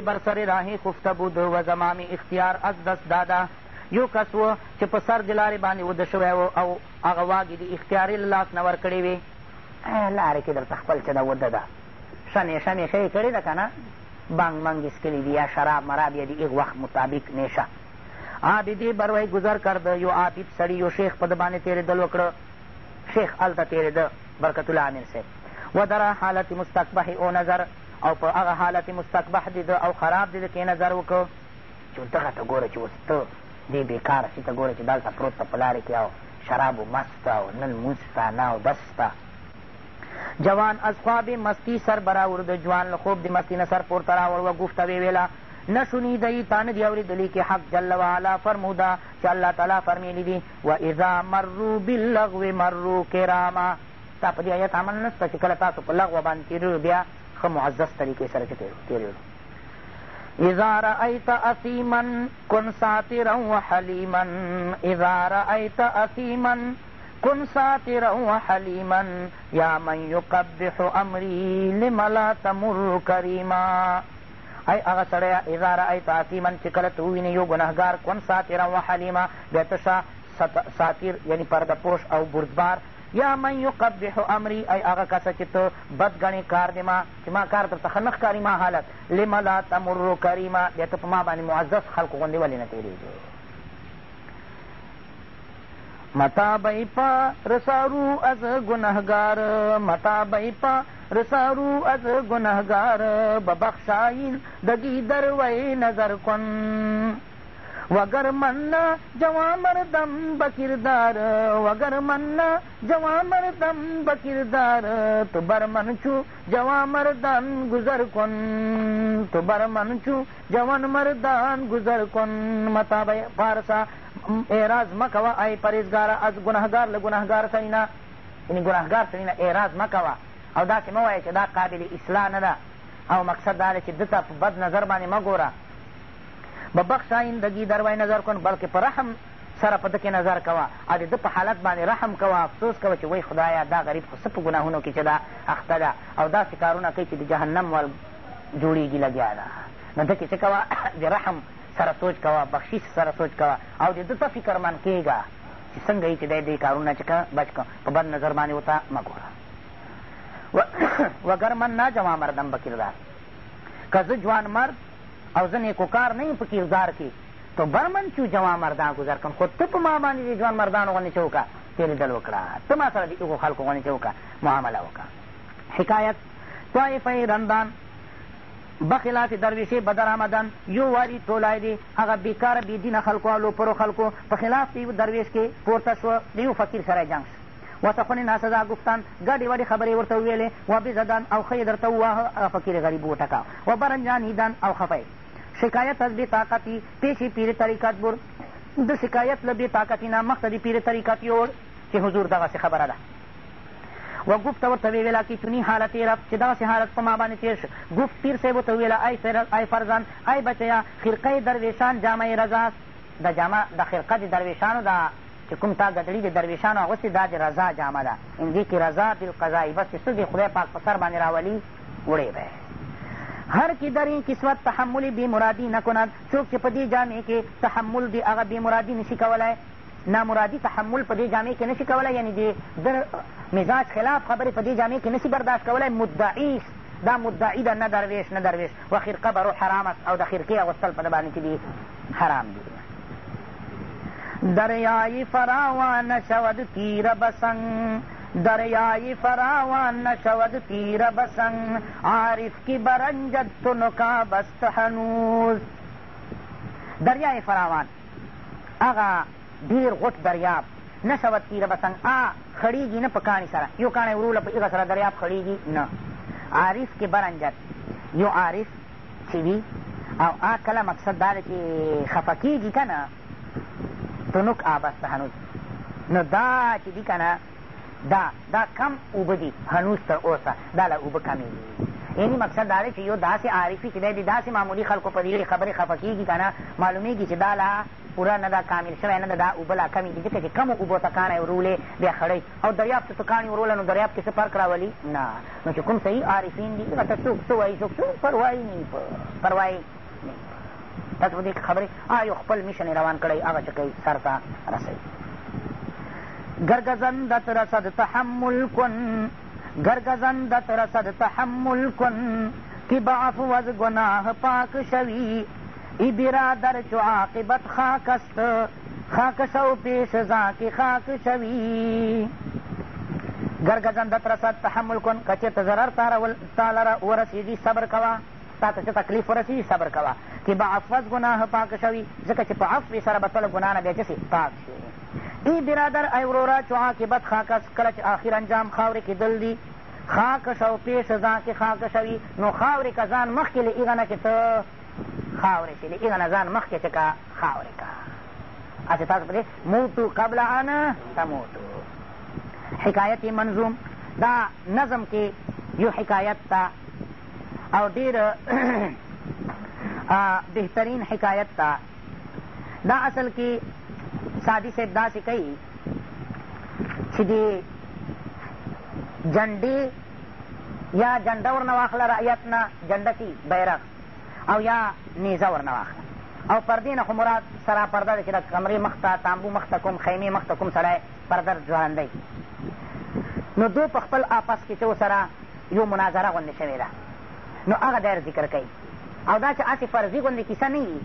بر سر راهی خفته بود و زمام اختیار از دست داده یو کس و چې په سر د لارې باندې وده شوی و او هغه واګې د اختیارې له لاس نه ورکړې وې لارې کې درته خپل چې ده وده ده شنې شمې ښه یې کړې ده که نه بانګ منګ اسکلي دي یا شراب مراب یا د ایغ وخت مطابق نیشه عابدي بروی ګذر کرده یو عابد سړي یو شیخ په ده باندې تېرېدل وکړه شیخ هلته تېرېده برکت الله امین صاحب و در حالت مستقبح او نظر او په هغه حالت مستقبح دیده او خراب دیده کې نظر وکړه چې دغه ته ګوره چې اوس ته دې بېکاره شي ته ګوره چې دلته پروت ته په لارې کې او شرابو مست او نن لمونځ نه او بس ته جوان از خواب مستی سر براورد جوان له خوب د مستی نه سر پورته راوړ و ګفته ویې ویله نه شنیدی تا نه دي اورېدلي کې حق جل وعلا فرموده چې الله تعالی فرمیلی دي و اذا مرو باللغو مرو کراما تا په دې آیت عمل نشته چې کله تاسو په لغوه باندې تېرېږو بیا خ معزز طریقے سره چې تیرېلو اذا رأيت اثيما كن ساترا وحليما اذا رأيت اثيما كن ساترا وحليما يا من يقبح امري لم لا تمر كريما اي اغا سړی اذا رأيت اثیما چې کله ته ووینې یو کن ساترا وحلیما بیا ته ساتیر یعنی يعني او بردبار یا من یقبح امری ای هغه کسه چې ته بد ګڼې کار دی ما چې ما کار درته ښه نه ښکاري ما حالت لم لا تمرو کریما بیا ته په ما باندې معزز خلکو غوندې ولې نه تېرېږې متا بی پا رسارو از گنهگار متا بی پا رسارو از گنهگار ببخشایین دگی دروی نظر کن وگر من جوان مردم بکردار وگر من جوان مردم بکردار تو بر من چو جوان مردان گذر کن تو بر من چو جوان مردان گذر کن مطابع فارسا اعراض مکوا ای پریزگارا از گناهگار لگناهگار سرینا یعنی گناهگار سرینا اعراض مکوا او داسې مه وایه چې دا قابل اصلاح نه ده او مقصد دا دی چې ده ته په بد نظر باندې مه ګوره ببخش آیندگی در وی نظر کن بلکې په رحم سره په ده کې نظر کوه او د ده په حالت باندې رحم کوه افسوس کوه چې وای خدایه دا غریب خو څه په ګناهونو کې چې دا اخته ده او داسې کارونه کوي چې د جهنم ول جوړېږي لګیا ده نو ده کې څه کوه د رحم سره سوچ کوه بخشیش سره سوچ کوه او د ده ته فکرمند کېږه چې څنګه یي چې دی دې کارونه چې بچ کړم په بد نظر باندې ورته مه ګوره وگر من نا جوان مردم بکردار که زه جوان مرد او زه نیکوکار نه یم په کیردار کې تو برمن چو جوان مردان گذر کن خود ته په ما باندې د جوان مردانو غوندې څه وکړه تېرېدل وکړه ته ما سره د هغو خلکو غوندې څه وکړه معامله وکړه حکایت طایفې رندان بخلاف درویشی بدر آمدن یو واری ټولای دی هغه بیکاره بېدینه خلکو او لوپرو خلکو په خلاف د یو درویش کې پورته شوه د یو فقیر سره جنګ شو ورته خونې ناسزا گفتن ګډې وډې خبرې ورته وویلې و بزدن او ښه یې درته وواهه فقیر غریب وټکاو و برنجانیدن او خفه شکایت از بی طاقتی پیش پیر طریقت بر د شکایت له بې طاقتي نه مخته د پیر طریقت یوړ چې حضور دغسې خبره ده و ګفت ورته ویې ویله کې چونی حالت یې رفت چې دغسې حالت په ما باندې تېر شو ګفت پیر صاحب ورته وویله ای فرزان ای بچیا خرقه درویشان جامه رضاست د جامه د خرقه د درویشانو دا چې کوم تا ګدړي د درویشانو اغوستې دا د رضا جامه ده ان دې کې رضا بالقضایي بس چې څه دې خدای پاک په سر باندې راولي وړی به هر کی دری کسوت تحمل بی مرادی نکند څوک چې په دې جامع کې تحمل دی هغه بی مرادی نشي کولی نامرادی تحمل په دې جامع کې نشي کولی یعنی د مزاج خلاف خبرې په دې جامع کې نشي برداشت کولی مدعی دا مدعی ده نه درویش نه درویش و خرقه برو حرام است او د خرقې اغوستل په ده باندې چې دي حرام دي دریای فراوانه شود تیره بسنگ دریای فراوان نشود تیر بسنگ عارف کی برنجد تنو کا بست هنوز دریای فراوان اغا ډیر غټ دریاب نشود تیره بسنگ آ خړیږي نه په کاڼي سره یو کاڼی وروله په هغه سره دریاب خړیږي نه عارف کې برنجد یو عارف چې وي او آ کله مقصد دا دی چې خفه کېږي که نه تنوک آبسته هنوز نو دا چې دي که نه دا دا کم اوبه دي هنوز تر اوسه دا له اوبه کمې یعنی مقصد دا دی چې یو داسې عارفي چې دی د داسې معمولي خلکو په دې خبرې خفه کېږي که نه معلومېږي چې دا لا پوره نه ده کامل شوی نه ده دا اوبه لا کمې دي ځکه چې کمو اوبو تکانه یې ورولې بیا خړی او دریاب ته تکان یې وروله نو دریاب کې څه فرق راولي نه نو چې کوم صحیح عارفین دي ځکه څوک څه وایي څوک څه پروایي نه پروایي تاسو په دې خبرې یو خپل میشن روان کړی هغه چې کوي سر ته رسوي گرگزندت رسد تحمل کن گرگزندت رسد تحمل کن که بعفو از گناه پاک شوی ای برادر چو عاقبت خاک است خاک شو پیش زاکی خاک شوی گرگزندت رسد تحمل کن کچه تزرر تالر ورسیدی صبر کوا تا ته څه تکلیف ورسېږي صبر کوه چې به عفوز ګناه پاک شوي ځکه چې په عفو سره به ته له ګناه نه بیا چې پاک شي ای برادر ای وروره چې عاقبت خاکس کله چې آخر انجام خاورې کېدل دي خاکش او پیش ځان کې خاکش وي نو خاورې که ځان مخکې له هغه نه چې ته خاورې شي له هغه نه ځان مخکې چې که خاورې که هسې تاسو پرې موتو قبل ان تموتو حکایت منظوم دا نظم کې یو حکایت تا او ډېر بهترین حکایت تا دا اصل کې سادي صاحب داسې کوي چې د جنډې یا جنډه ورنه واخله رعیت نه جنډه کې بیرغ او یا نیزه ورنه واخله او پردې نه خو مراد سره پرده ده چې د کمرې مخته تامبو مخته کوم خیمې مخته کوم سړی پرده ځوړندی نو دو په خپل آپس کې چې سره یو مناظره غونډې شوې ده نو هغه دیر ذکر کوي او دا چې هسې فرضي غوندې کیسه نه وي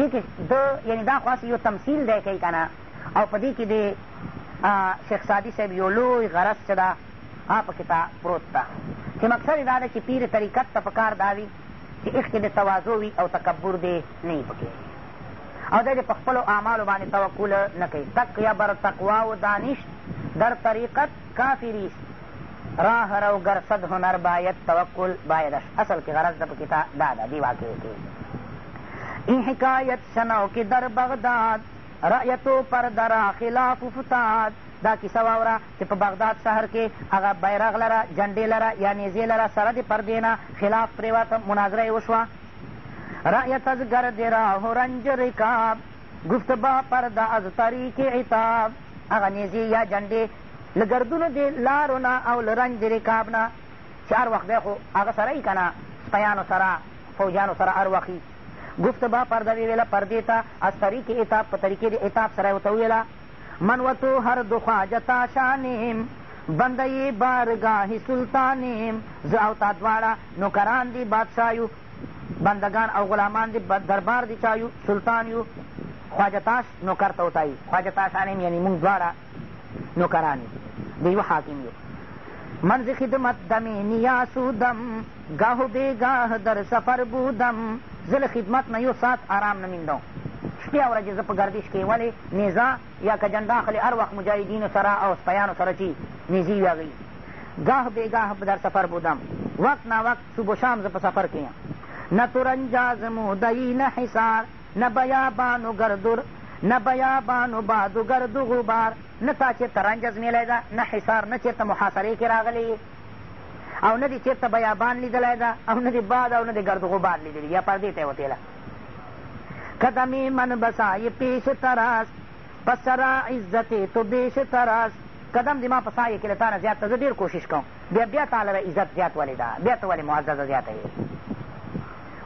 دې کې د یعنې دا خو یو تمثیل دی کوي که نه او په دې کې د شیخ سادي صاحب یو لوی غرض چې ده هغه پکې ته پروت ده چې مقصد دا ده چې پیر طریقت ته پکار دا وي چې عشق د توازو وي او تکبر دې نه وي پکې او دی د په خپلو اعمالو باندې توکل نه کوي تقیه بر تقوا و دانش در طریقت کافریست راه رو گر صد هنر باید توکل باید اصل کې غرض د پکې تا دا ده دې واقعې کې این حکایت شنو کې در بغداد رأیتو پر درا خلاف فتاد دا کیسه واوره چې په بغداد شهر کې هغه بیرغ لره جنډې لره یا نیزې لره سره د پردې نه خلاف پرېوته مناظره یې وشوه رأیت از گرد راه رنج رکاب گفت با پرده از طریق عتاب هغه نیزې یا جنډې له ګردونو د لارو نه او له رنج رکاب نه چې هر وخت دی خو هغه سره یي که نه سپیانو سره فوجیانو سره هر وخت گفت با پرده وی ویله پردې ته از طریق اطاب په طریقې د اطاب سره یې ورته وویله من وتو هر دو خواجتا شانیم بنده بارگاه سلطانیم زه او تا دواړه نوکران دي بادشاه یو بندگان او غلامان دي دربار دي چا یو سلطان یو خواجتاش نوکر ته وتایي خواجتاشانیم یعنې موږ دواړه نوکران یو د یوه حاکم یو من ز خدمت دمی نیاسودم گاه بے گاه در سفر بودم زه له خدمت نه یو ساعت آرام نه میندم شپې او ورځې زه په ګردش کې ولې نیزه یا که جنډه اخلي هر وخت مجاهدینو سره او سپیانو سره چې نیزې وي هغوی گاه بېګاه در سفر بودم وقت نا وقت صبح شام زه په سفر کې یم نه تورنجاز مودی نه حصار نه بیابانو ګردر نه بیابانو بادو ګرد غبار نه تا چېرته رنج ازمیلی ده نه حصار نه چېرته محاصرې کې راغلی او نه دې چېرته بیابان لیدلی ده او نه دې باد او نه دې ګرد غبار لیدلی یا پردې ته یې وتېله قدمی من بسای پیش تراست پس سرا عزتې تو بیش تراست قدم زما په سایه کې له تا نه زیات ته زه ډېر کوشش کوم بیا بیا تا لره عزت زیات ولې ده بیا ته ولې معززه زیاته یې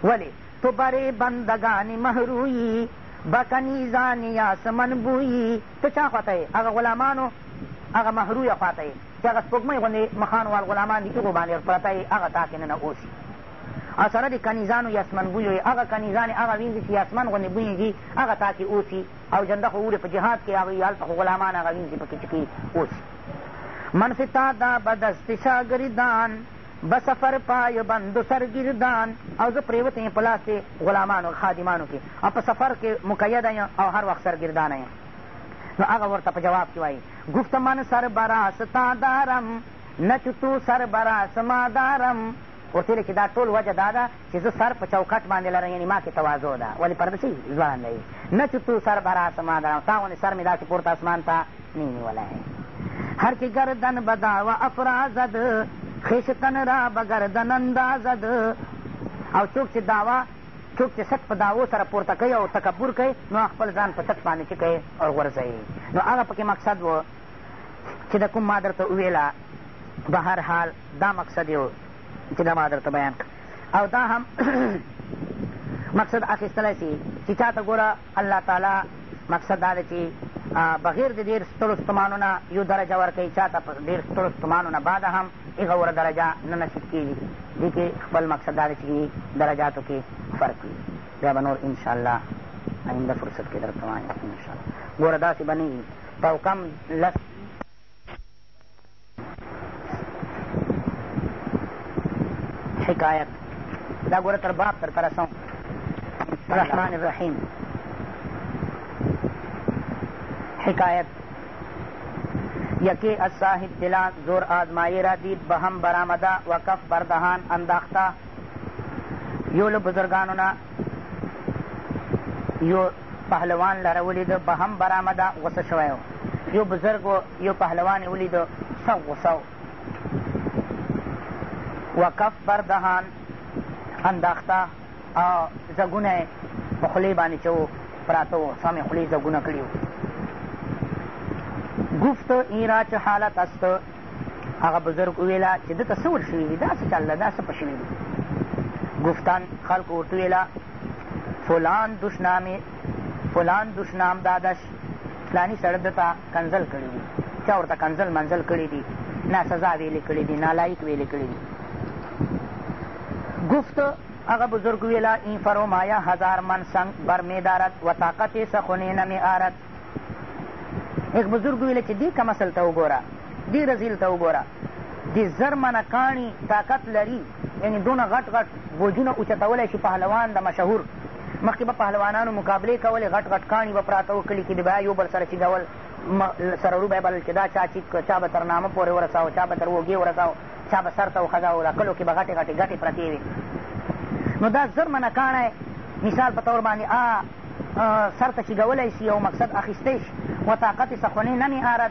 ولې تو برې بندګانې محرویي بکنی زانی آسمن بویی ته چا خواته یې هغه غلامانو هغه محرویه خواته یې دغه سپوږمۍ غوندې مخان وال غلامان د هغو باندې پرته یې هغه تا کې ننه اوسي او سره د کنیزانو یاسمن بویو یې هغه کنیزانې هغه وینځي چې یاسمن غوندې بویې دي هغه تا کې اوسي او جنده خو وړې په جهاد کې هغوی هلته خو غلامان هغه وینځي په کې چې کې اوسي منفتا دا بدستی شاگردان به سفر پای بند سرگردان او زه پرېوتې یم په لاس د غلامانو خادمانو کې او په سفر کې مقیده یم او هر وخت سرګردانه یم نو هغه ورته په جواب کې وایي گفت من سربرا ستا دارم نه چې تو سربرا سما دارم ورته ویلې چې دا ټول وجه دا ده چې زه سر په چوکټ باندې لرم یعنې ما کې تواضع ده ولې پردسي ځوان دی نه چې تو سربرا سما دارم تا غوندې سر مې داسې پورته اسمان ته نه نیولی هر کې ګردن بدا و افرازد خیشتن را به ګردن اندازد او څوک چې دعوه څوک چې سټ په داوو سره پورته کوي او تکبر کوي نو خپل ځان په سټ باندې چې کوي او غورځوي نو هغه پکې مقصد و چې د کوم ما درته وویله به هر حال دا مقصد یې چې دا ما درته بیان او دا هم مقصد اخیستلی سي چې چا ته ګوره الله تعالی مقصد دا ده چې بغیر د ډېر سترو ستمانو نه یو درجه ورکوي چا ته په ډېر سترو ستمانو نه بعد هم هغه ور درجه نه نصیب کېږي دې کې خپل مقصد دا ده چې درجاتو کې فرق وي بیا به نور انشاءالله آینده فرصت کې درته وایم انشاءالله ګوره داسې به نه وي په کم لس حکایت دا ګوره تر باب درته رسوم الرحمن الرحیم حکایت یکی از صاحب دلان زور آزمایی را دید به هم برآمده و کف بردهان انداخته یو له بزرګانو نه یو پهلوان لره ولیده به هم برآمده غوسه شوی یو بزرګ یو پهلوان یې ولیده سخت غوسه وقف بر دهان انداخته او زګونه یې په خولې باندې چې و پراته و سمې خولې زګونه کړي و گفت این را چه حالت است هغه بزرګ وویله چې ده ته څه ور شوي دي داسې چل ده دا څه په شوي دي گفتن خلکو ورته وویله فلان دشنامې فلان دشنام دادش فلانی سړی ده ته کنزل کړي دي چا ورته کنزل منزل کړي دي نه سزا ویلې کړي دي نالایق ویلې کړي دي گفت اغا بزرگ ویلا این فرومایا هزار من سنگ بر می دارد و طاقت سخونی نمی آرد یک بزرگ ویله چې دې کمسل ته وګوره دې رزیل ته وګوره دې زر منه کاڼي طاقت لري یعنی دونه غټ غټ بوجونه اوچتولی شي پهلوان د مشهور مخکې به پهلوانانو مقابلې کولې غټ غټ کاڼي به پراته وو کلي کې د بیا یو بل سره چیګول سره رو به یې بلل چې دا چا چې چا به تر نامه پورې ورساو چا به تر اوږې ورساو چا به سر ته وښځه او راکلو کې به غټې غټې ګټې پرتې وي نو دا زر منه کاڼی مثال په طور باندې آ سر ته چیږولی شي او مقصد اخیستی شي و طاقت سخونې نه میارد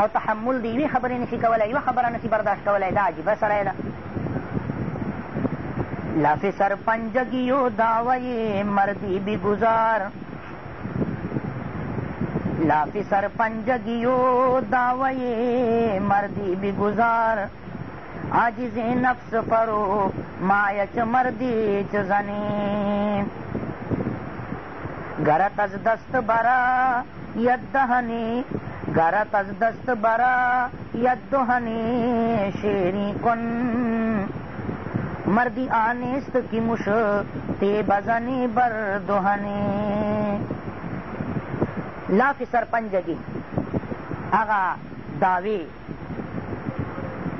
او تحمل د یوې خبرې نشي کولی یوه خبره نشي برداشت کولی دا عجیبه سړی ده لاف سر پنجگی و دعوی مردی بی گزار لاف سر پنجگی و دعوی مردی بی گزار عاجز نفس پرو مایه چه مردی چه زنی گرت از دست برا ید دهنی گرت از دست برا ید دهنی شیری کن مردی آنیست کی مش تی بزنی بر دهنی لاف سرپنجگی اغا داوی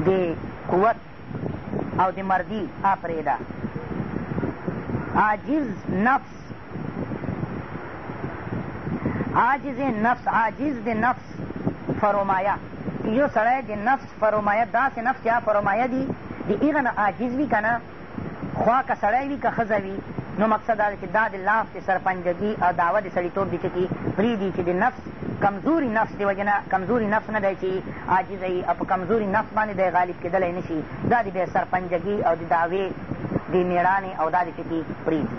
دی قوت او د مردی اپریده عاجز نفس عاجز نفس عاجز د نفس فرومایه یو سړی د نفس فرومایه داسې نفس چې فرومایه دي د هغه نه عاجز وي که نه خوا که سړی وي که ښځه وي نو مقصد دا چې دا د لاف د سرپنجګي او دعوه د سړیتوب د چکي پرېږدي چې د نفس کمزوري نفس د وجه نه کمزوري نفس نه دی چې عاجزه یي او په کمزوري نفس باندې دی غالب کېدلی نه شي دا د بیا سرپنجګي او د دعوې د میړانې او دا د چکي پرېږدي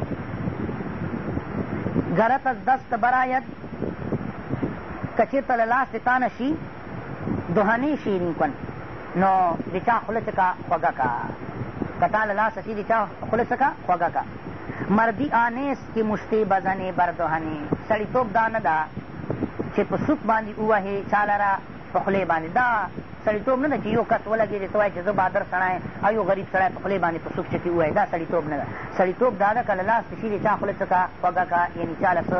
غرت از دست براید که چېرته له لاس د تانه شي دوهنې شیرین کن نو د چا خوله څکه خوږه که که تا له لاسه شي د چا خوله څکه خوږه که مردی آنیست که مشتی بزنې بردهنې سړیتوب دا نه ده چې په سوک باندې ووهې چا لره په خولې باندې دا سړیتوب نه ده چې یو کس ولګېدې ته وایې چې زه بادر سړی او یو غریب سړی په خولې باندې په سوک چکې ووایې دا سړیتوب نه ده سړیتوب دا ده که له لاس تشي دی چا خوله څه کا خوږه کا یعنې چا له څه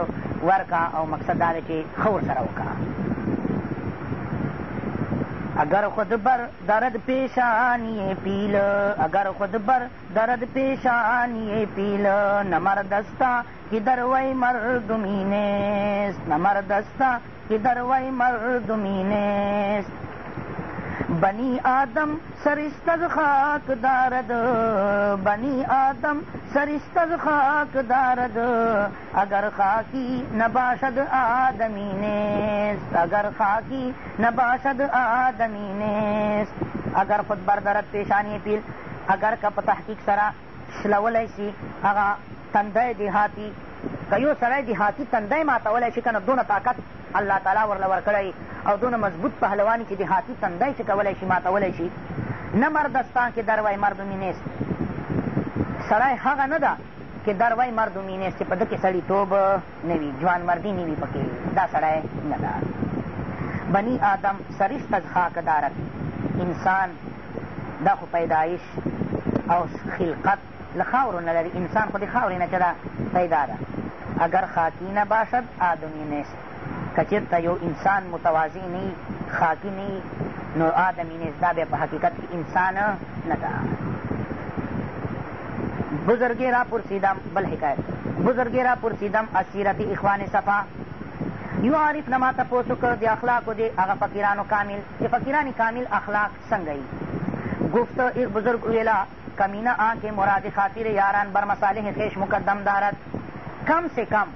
ورکه او مقصد دا ده چې ښه ورسره وکړه اگر خود بر درد پیشانی پیل اگر خود بر درد پیشانی پیل نمر دستا کی دروی مردمینیست نمر دستا کی دروی مردمینیست بنی آدم سرستز خاک دارد بنی آدم سرستز خاک دارد اگر خاکی نباشد آدمی نیست اگر خاکی نباشد آدمی نیست اگر خود بردارد پیشانی پیل اگر که په تحقیق سره شلولی شي هغه تندی دهاتي که یو سړی دهاتي تندی ماتولی شي که نه دونه طاقت الله تعالی ورله ورکړی او دونه مضبوط پهلوان چې د هاتي تندی چې کولی شي ماتولی شي نه مردستان کې دروی مردمی نیست سړی هغه نه ده چې دروی مردمی نیست چې په ده کې سړیتوب نه وي جوانمردي نه وي پکې دا سړی نه ده بنی آدم سرشت از خاک دارد انسان دا خو پیدایش او خلقت له خاورو نه لري انسان خو د خاورې نه چې ده پیدا ده اگر خاکی نباشد آدمی نیست که چېرته یو انسان متواضع نه خاکي نه نو آدمینې دا بیا په حقیقت کې انسان نه ده بزرگی را پرسیدم بل حکایت بزرگی را پرسیدم از سیرت اخوان صفا یو عارف نه ما تپوس وکړ د اخلاقو د هغه فقیرانو کامل د فقیران کامل اخلاق څنګه یي گفت ایک بزرگ ویلا کمینه آنکھ مراد خاطر یاران بر مصالح خیش مقدم دارد کم سے کم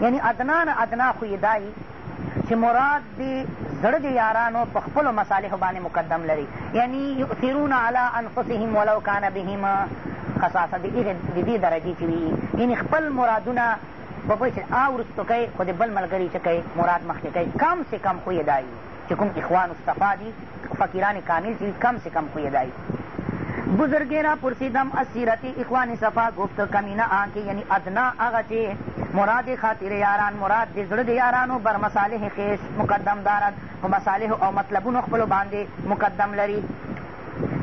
یعنی ادنا نه ادنا خو یې دای چې مراد دې زړه د یارانو په خپلو مصالحو باندې مقدم لري یعنی یؤثرون علی انفسهم ولو کان بهم خصاصه د دې درجې چې وي یعنی خپل مرادونه په پوه چې آ وروستو کوي خو د بل ملګري چې کوي مراد مخکې کوي کم سے کم خو یې دای چې کوم اخوان الصفا دي فقیران کامل چې کم سے کم خو یې دای بزرگی را پرسیدم از سیرت اخوان صفا گفت کمینه آن که یعنی ادنا هغه چې مراد خاطر یاران مراد د زړه د یارانو بر مصالح خیش مقدم دارد په مصالحو او مطلبونو خپلو باندې مقدم لري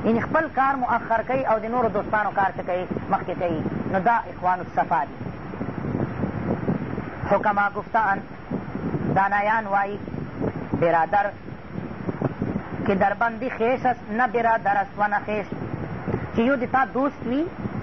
یعنی خپل کار مؤخر کوي او د نورو دوستانو کار څه کوي مخکې کوي نو دا اخوان الصفا دي حکما گفتان دانایان وایي برادر که دربندی خیش است نه برادر است و نه خیش چې یو د تا دوست وي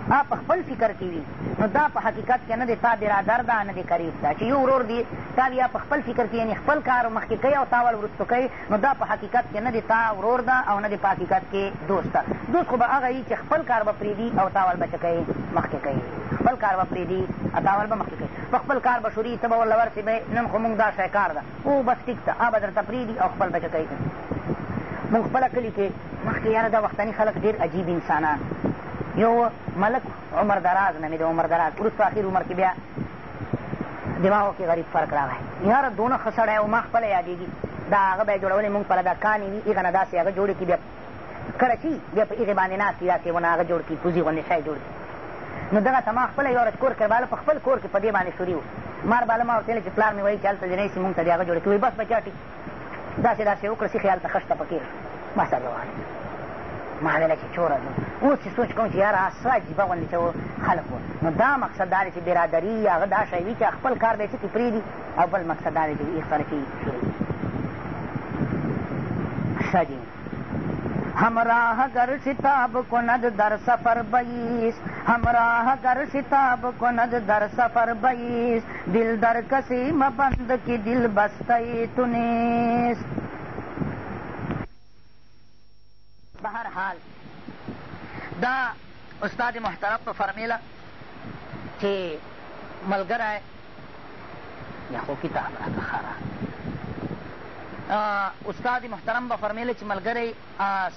هغه په خپل فکر کې وي نو دا په حقیقت کې نه دی تا برادر ده نه دی قریب ده چې یو ورور دی تا بیا په خپل فکر کې یعنې خپل کار مخکې کوي او تا ول وروستو کوي نو دا په حقیقت کې نه دی تا ورور ده او نه دی په حقیقت کې دوست ده دوست خو به هغه وي چې خپل کار به پرېږدي او تا ول به څه کوي مخکې کوي خپل کار به پرېږدي او تا ول به مخکې کوي په خپل کار به شوري ته به ورله ورسې نن خو مونږ دا شی کار ده او بس ټیک ده هغه به درته پرېږدي او خپل به څه کوي مونږ خپله کلي کې مخکې یاره دا وختني خلک ډېر عجیب انسانان یو ملک عمر دراز نومېده عمر دراز وروسته اخر عمر کې بیا دماغو کې غریب فرق راغی یاره دونه ښه سړی و ما خپله یادېږي دا هغه به یې جوړولې مونږ پله دا کانې وي هغه نه داسې هغه جوړې کړي بیا کله چې بیا په هغې باندې ناست وي داسې ونه هغه جوړ کړي پوزي غوندې شی جوړ کړي نو دغه ته ما خپله یوه ورځ کور کړی باله په خپل کور کې په دې باندې شوري و مار باله ما ورته ویلې چې پلار مې وایي چې هلته دې نه شي مونږ ته دې هغه جوړې کړي وایي بس بچاټي داسې داسې وکړه چې خیال ته خښته پکې ما سبب ما ویله چې چوره ځو اوس چې سوچ کوم چې یاره څه عجیبه غوندې چې خلک وو نو دا مقصد دا دی چې برادري یا هغه دا شی وي چې خپل کار دی چې کې پرېږدي او بل مقصد دا دی چې یې سره کې ښه دي همراه گر شتاب کند در سفر بیس همراه گر شتاب کند در سفر بیس دل در کسی مبند کی دل بسته تونیست به هر حال دا استاد محترم په فرمیله چې ملګری یا خو کتاب راته خاره استاد محترم به فرمیله چې ملګری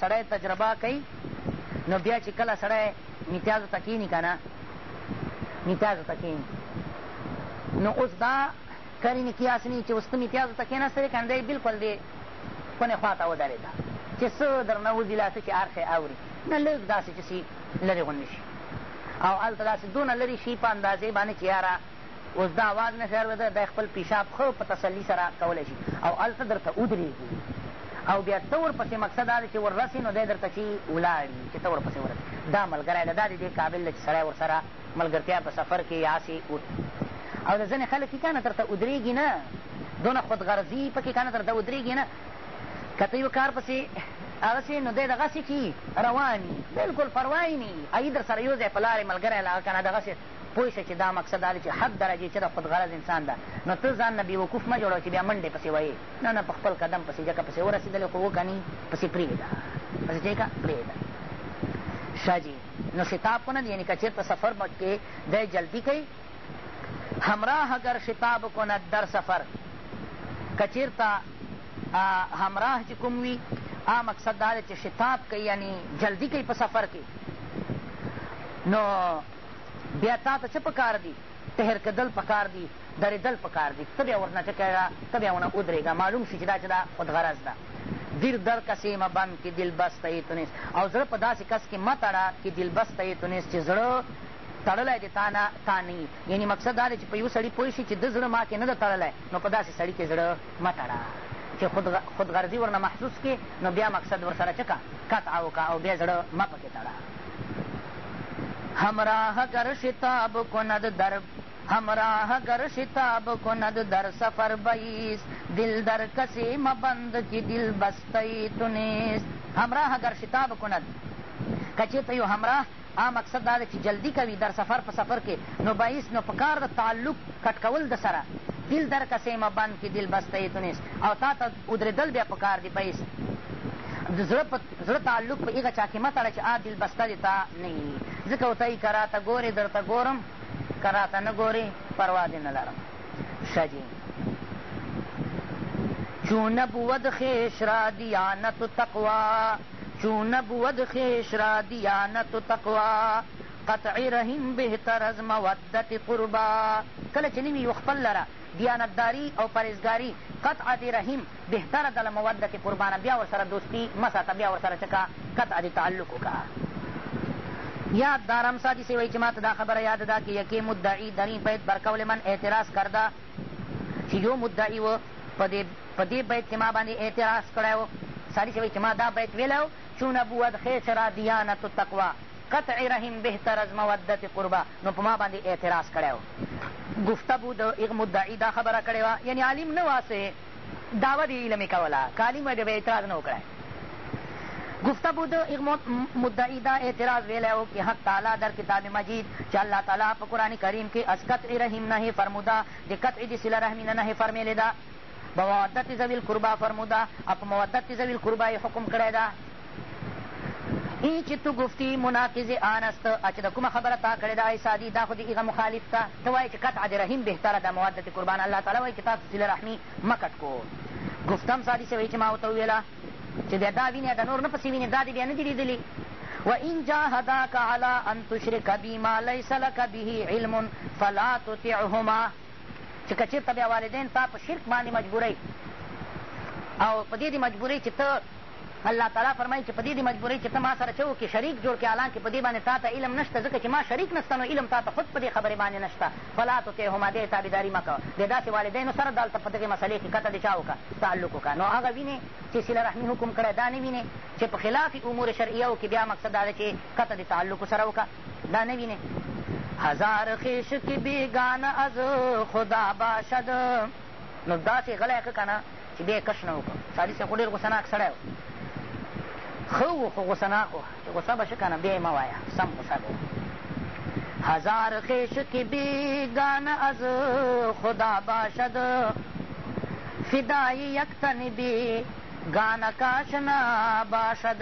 سړی تجربه کوي نو بیا چې کله سړی میتیازو ته کښېني که نه میتیازو ته کښېني نو اوس دا کاري مقیاس نه چې اوس ته میتیازو ته کښېناستی دی که نه دی بلکل دی کونې خوا ته ودرېده چې څه درنه وځي لاسه چې هر شی اوري نه لږ داسې چې سي لرې غوندې شي او هلته داسې دونه لرې شي په اندازې باندې چې یاره اوس دا اواز نه شي اورېده دی خپل پیشاب ښه په تسلي سره کولی شي او هلته درته ودرېږي او بیا ته ورپسې مقصد دا دی چې وررسې نو دی درته چې ولاړي چې ته ورپسې ورسې دا ملګری ده دا د دې قابل ده چې سړی ورسره ملګرتیا په سفر کې یا هسې او د ځینې خلک یې که نه درته ودرېږي نه دونه خودغرضي پکې که نه درته ودرېږي نه که ته یو کار پسې هغسې نو دی دغسې کي روان بلکل پروا یې نه وي در سره یو ځای په لارې ملګری لهغه که نه دغسې پوه شه چې دا مقصد دا چې حد درجې چې د خودغرض انسان ده نو ته ځان نه بېوقوف مه جوړوه چې بیا منډې پسې وایې نه نه په خپل قدم پسې جکه پسې ورسېدلې خو وکنې پسې پرېږده پسې چې که پرېږده شاه جي نو شتاب کند یعنی که چېرته سفر کې دی جلدي کوي همراه اگر شتاب کند در سفر که چېرته همراه چې کوم وي هغه مقصد دا چې شتاب کوي یعنی جلدی کوي په سفر کې نو بیا تا ته څه پکار دي تهر کېدل پکار دي درېدل پکار دي ته بیا ورنه څه کېږه ته بیا ونه ودرېږه معلوم شي چې دا چې دا خودغرض ده دیر در کسی ما بم کې دل بست تونیس او زړه په داسې کس کې مه تړه کې دل بست تونیس چې زړه تړلی دی تا نه تا نه یعنی مقصد دا دی چې په یو سړي پوه شي چې ده زړه ما کې نه ده تړلی نو په داسې سړي کې زړه مه تړه چې خودغرضي ورنه محسوس کړي نو بیا مقصد ورسره چه که قطعه وکړه او بیا زړه مه پکې تړه همراه گر شتاب کند در همراه گر شتاب کند در سفر بیس دل در کسی مبند کی دل بستی تو نیست همراه گر شتاب کند که چېرته یو همراه آ مقصد دا دی چې جلدي کوي در سفر په سفر کې نو بایس نو په کار د تعلق کټ کول د سره دل در کسیمه بند که دل بستهیتو نیست او تا ته ودرېدل بیا پکار دي بایست زړه تعلق په هغه چا کې مه تړه چې آ دل بسته دې تا نه وي ځکه ورته یي که راته ګورې در ته ګورم که راته نه ګورې پروا دې نه لرم ښه جي چونه بود خیش را دیانت و تقوا چونه بود خیش را دیانت و تقوا قطع رحیم بهتر از مودت قربا کله چې نه وي یو خپل لره دیانتداری او پرهیزګاري قطع د رحیم بهتره ده له مودت قربانه بیا ورسره دوستي مه ساته بیا ورسره څه کا قطع د تعلق وکړه یاد دارم سا جسے وی چما دا خبر یاد دا کہ یکی مدعی دنی بیت برکول من اعتراض کردا چې یو مدعی و په دې بیت چې ما باندې اعتراض کړی و ساری چې وی چې ما دا بیت ویلی و چون بود خیش را دیانت تقوا قطع رحم بهتر از مودت قربا نو په ما باندې اعتراض کړی و گفته بود اغ مدعی دا خبره کړې وه یعنی عالم نه واسې دعوه د علمې کوله که عالم به اعتراض نه وکړی گفته بود مدعی دا اعتراض ویلی و که حق تعالی در کتاب مجید چې الله تعالی په قرآن کریم کې از قطع رحم نهې فرموده د قطع د صله رحمي نه نهې فرمیلې ده په مودت ذوي القربا فرموده او په مودت ذوي القربا یې حکم کړی ده این چې تو گفتی مناقض آن است چې د کومه خبره تا کړې ده ای سادي دا خو د هغه مخالف ته ته وایې چې قطع د رحیم بهتره ده مودت قربان الله تعالی وایي چې تاسو سیله رحمي مه کټ کو گفتم سادي سوی چې ما ورته وویله چې د دا وینې د نور نه پسې وینې دا دې بیا نه دي لیدلي وإن جاهداك على أن تشرك بي ما ليس لك به علم فلا تطعهما چې که چېرته بیا والدین تا په شرک باندې مجبوروي او په دې دې مجبوروي چې ته الله تعالی فرمایي چې په دې دې مجبورۍ چې ته ما سره څه وکړې شریک جوړ کړې حالانکې په دې باندې تا ته علم نشته ځکه چې ما شریک نشته نو علم تا ته خود په دې خبرې باندې نشته فلا تطعهما دې تابعداري مه کوه د داسې والدینو سره دلته په دغې مسلې کې کته د چا وکړه تعلق وکړه نو هغه وینې چې صله رحمي حکم کړی دا نه وینې چې په خلاف امور شرعیه کې بیا مقصد دا ده چې کته د تعلق سره وکړه دا نه وینې هزار خیش کی بیگانه از خدا باشد نو داسې غلی که که نه چې بیا یې کش نه وکړه سالي صاحب خو ډېر غوسهناک سړی و ښه و خو غوسه ناک و چې غوسه به شي که نه بیا یې مه وایه سم غوسه به هزار خیش که بیگانه از خدا باشد فدای یک تن بیگانه کاش نه باشد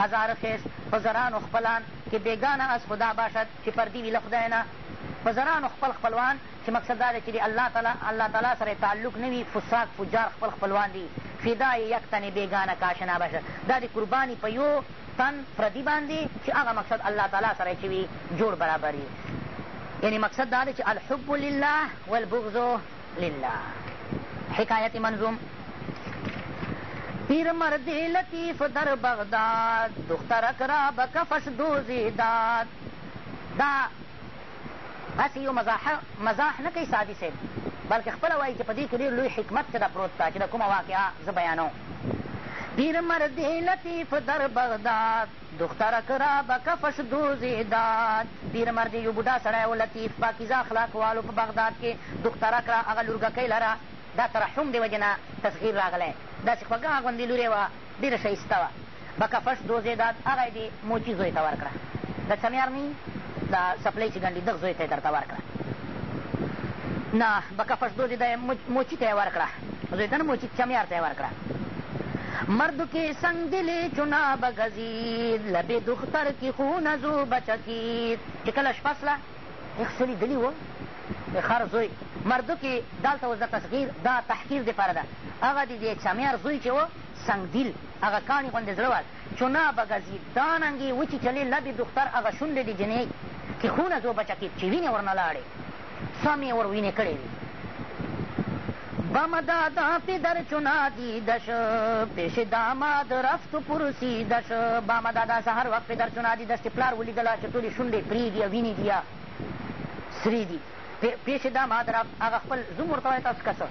هزار خیش په زران و خپلان که بیگانه از خدا باشد چې پردی وي له خدای نه په زنانو خپل خپلوان چې مقصد دا دی چې د الله تعالی الله تعالی سره تعلق نه وي فساق فجار خپل خپلوان دي فدای یک تنې بېګانه کاشنا بشه دا د قرباني په یو تن پردي باندې چې هغه مقصد الله تعالی سره چې وي جوړ برابر وي یعنی مقصد دا دی چې الحب لله والبغض لله حکایت منظوم پیر مردی لطیف در بغداد دخترک را بکفش دوزی داد دا هسې یو مزاح نه کوي سعدي صاحب بلکې خپله وایي چې په دې کښې ډېر لوی حکمت څه ده پروت ده چې د کومه واقعه زه بیانوم پیر مردی لطیف در بغداد دخترک را به کفش دوزی داد پیر مردی یو بوډا سړی و لطیف پاکیزه اخلاق والو په بغداد کې دخترک را هغه لورګکۍ لره دا ترحم د وجې نه تصغیر راغلی داسې خوږه غوندې لورې وه ډېره ښایسته وه به کفش دوزی داد هغه یې دې موچي زوی ته ورکړه د چمیار نه دا څپلۍ چې ګنډي دغ زوی ته یې درته ورکړه نه بکه فشدوزې د موچي ته یې ورکړه زوی ته نه موچي چمیار ته یې ورکړه مرد کی سنگ دلی چنا بگزید لب دختر کی خون زو بچکید چې کله شپه سله یخ سړي دلی و خر زوی مردو کې دلته اوس د تصغیر دا تحقیر دپاره ده هغه د دې چمیار زوی چې و سنگدیل هغه کاڼي غوندې زړه وال چنا به ګرځي داننګې وچې چلې لبې دختر هغه شونډې د جنې کې خونه زو بچکېد چې وینې ورنه لاړې سم یې ور وینې کړې وي بمدادا پدر چنا دیدش پیش داماد رفت پرسیدش بامدادا سهر وقت پدر چنا دیدش چې پلار ولیدله چې ټولې شونډې پرې دي وینې دي سرې دي پیش داماد رفت هغه خپل زوم ورته وایي تاسو کسه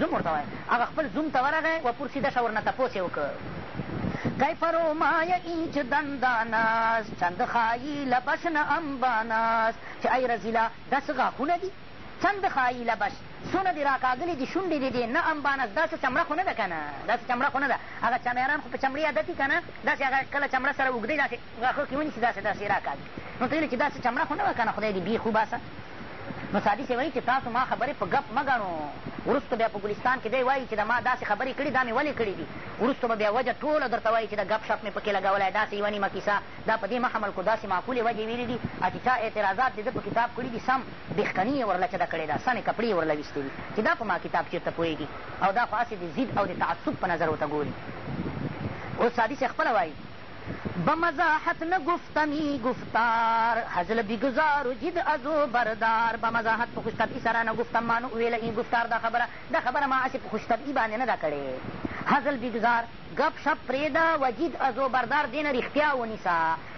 زوم ورته وایي هغه خپل زوم ته ورغی و پرسیدشه ورنه تپوس یې وکړ کیف رومای اینچ دنداناست چند خایی لبشن انباناست چې ای رزیله دا څه غاښونه دي چند خایی لبش څونه دې راکاږلي دي شونډې دې دي نه انباناست داسې چمړه خو نه ده که نه داسې چمړه خو نه ده هغه چمیاران خو په چمړې عادت دي که نه داسې هغه کله چمړه سره اوږدوي داسې غاښو کښې ونیسي داسې داسې یې راکاږي نو ته ویلې چې داسې چمړه خو نه وه که نه خدای دې بیخ وباسه نو سادي صاحب وایي چې تاسو ما خبرې په ګپ مه ګڼو وروسته بیا په ګلستان کې دی وایي چې د ما داسې خبرې کړي دا مې ولې کړي دي وروسته به بیا وجه ټوله درته وایي چې د ګپ شپ مې پکې لګولی داسې یوه نیمه کیسه دا په دې مه حمل کړو داسې معقولې وجې ویلې دي چې چا اعتراضات د ده په کتاب کړي دي سم بېښکني یې ورله چده کړې ده سمې کپړې یې ورله ویستې دي چې دا په ما کتاب چېرته پوهېږي او دا خو هسې د ضد او د تعصب په نظر ورته ګوري اوس سادي صاحب خپله وایي به مزاحت نه گفتمی گفتار هزل بیگزار جد از او بردار به مزاحت په خوشطبعي سره نه گفتم ما نه وویله این گفتار دا خبره دا خبره ما هسې په خوشطبعي باندې نه ده کړې هزل بیگزار ګپ شپ پرېږده و جد از او بردار دې نه رښتیا ونیسه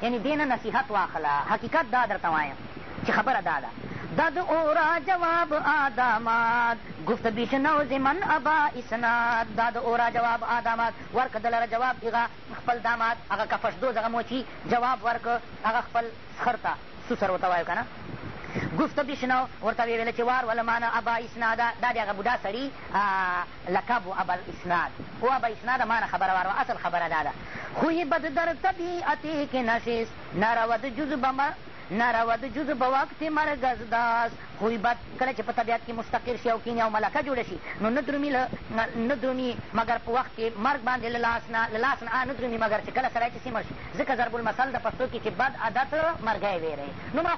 یعنې دې نه نصیحت واخله حقیقت دا درته وایم چې خبره دا ده داد اورا جواب آدامات گفت بیش نوز من ابا اسناد داد اورا جواب آدامات ورک دلر جواب دیغا خپل دامات هغه کفش دوز هغه موچي جواب ورک هغه خپل سخر ته سوسر ورته وایو که نه گفت بشنو ورته ویې ویله چې وار وله مانه ابا اسناده دا د هغه بوډا سړي لقب و ابا الاسناد او ابا اسناده مانه خبره وارو اصل خبره دا ده خویبد در طبیعتې کې نشست نرود جز ناروا د جزو په وخت مرګ ازداس خویبت کله چې په طبیعت کې مستقر شي او کینې او ملکه جوړه شي نو نه درومي نه درومي مګر په وخت کې مرګ باندې له لاس نه له لاس نه نه درومي مګر چې کله سړی چې سیمه شي ځکه ضرب المثل د پښتو کې چې بد عادت مرګی ویری نومره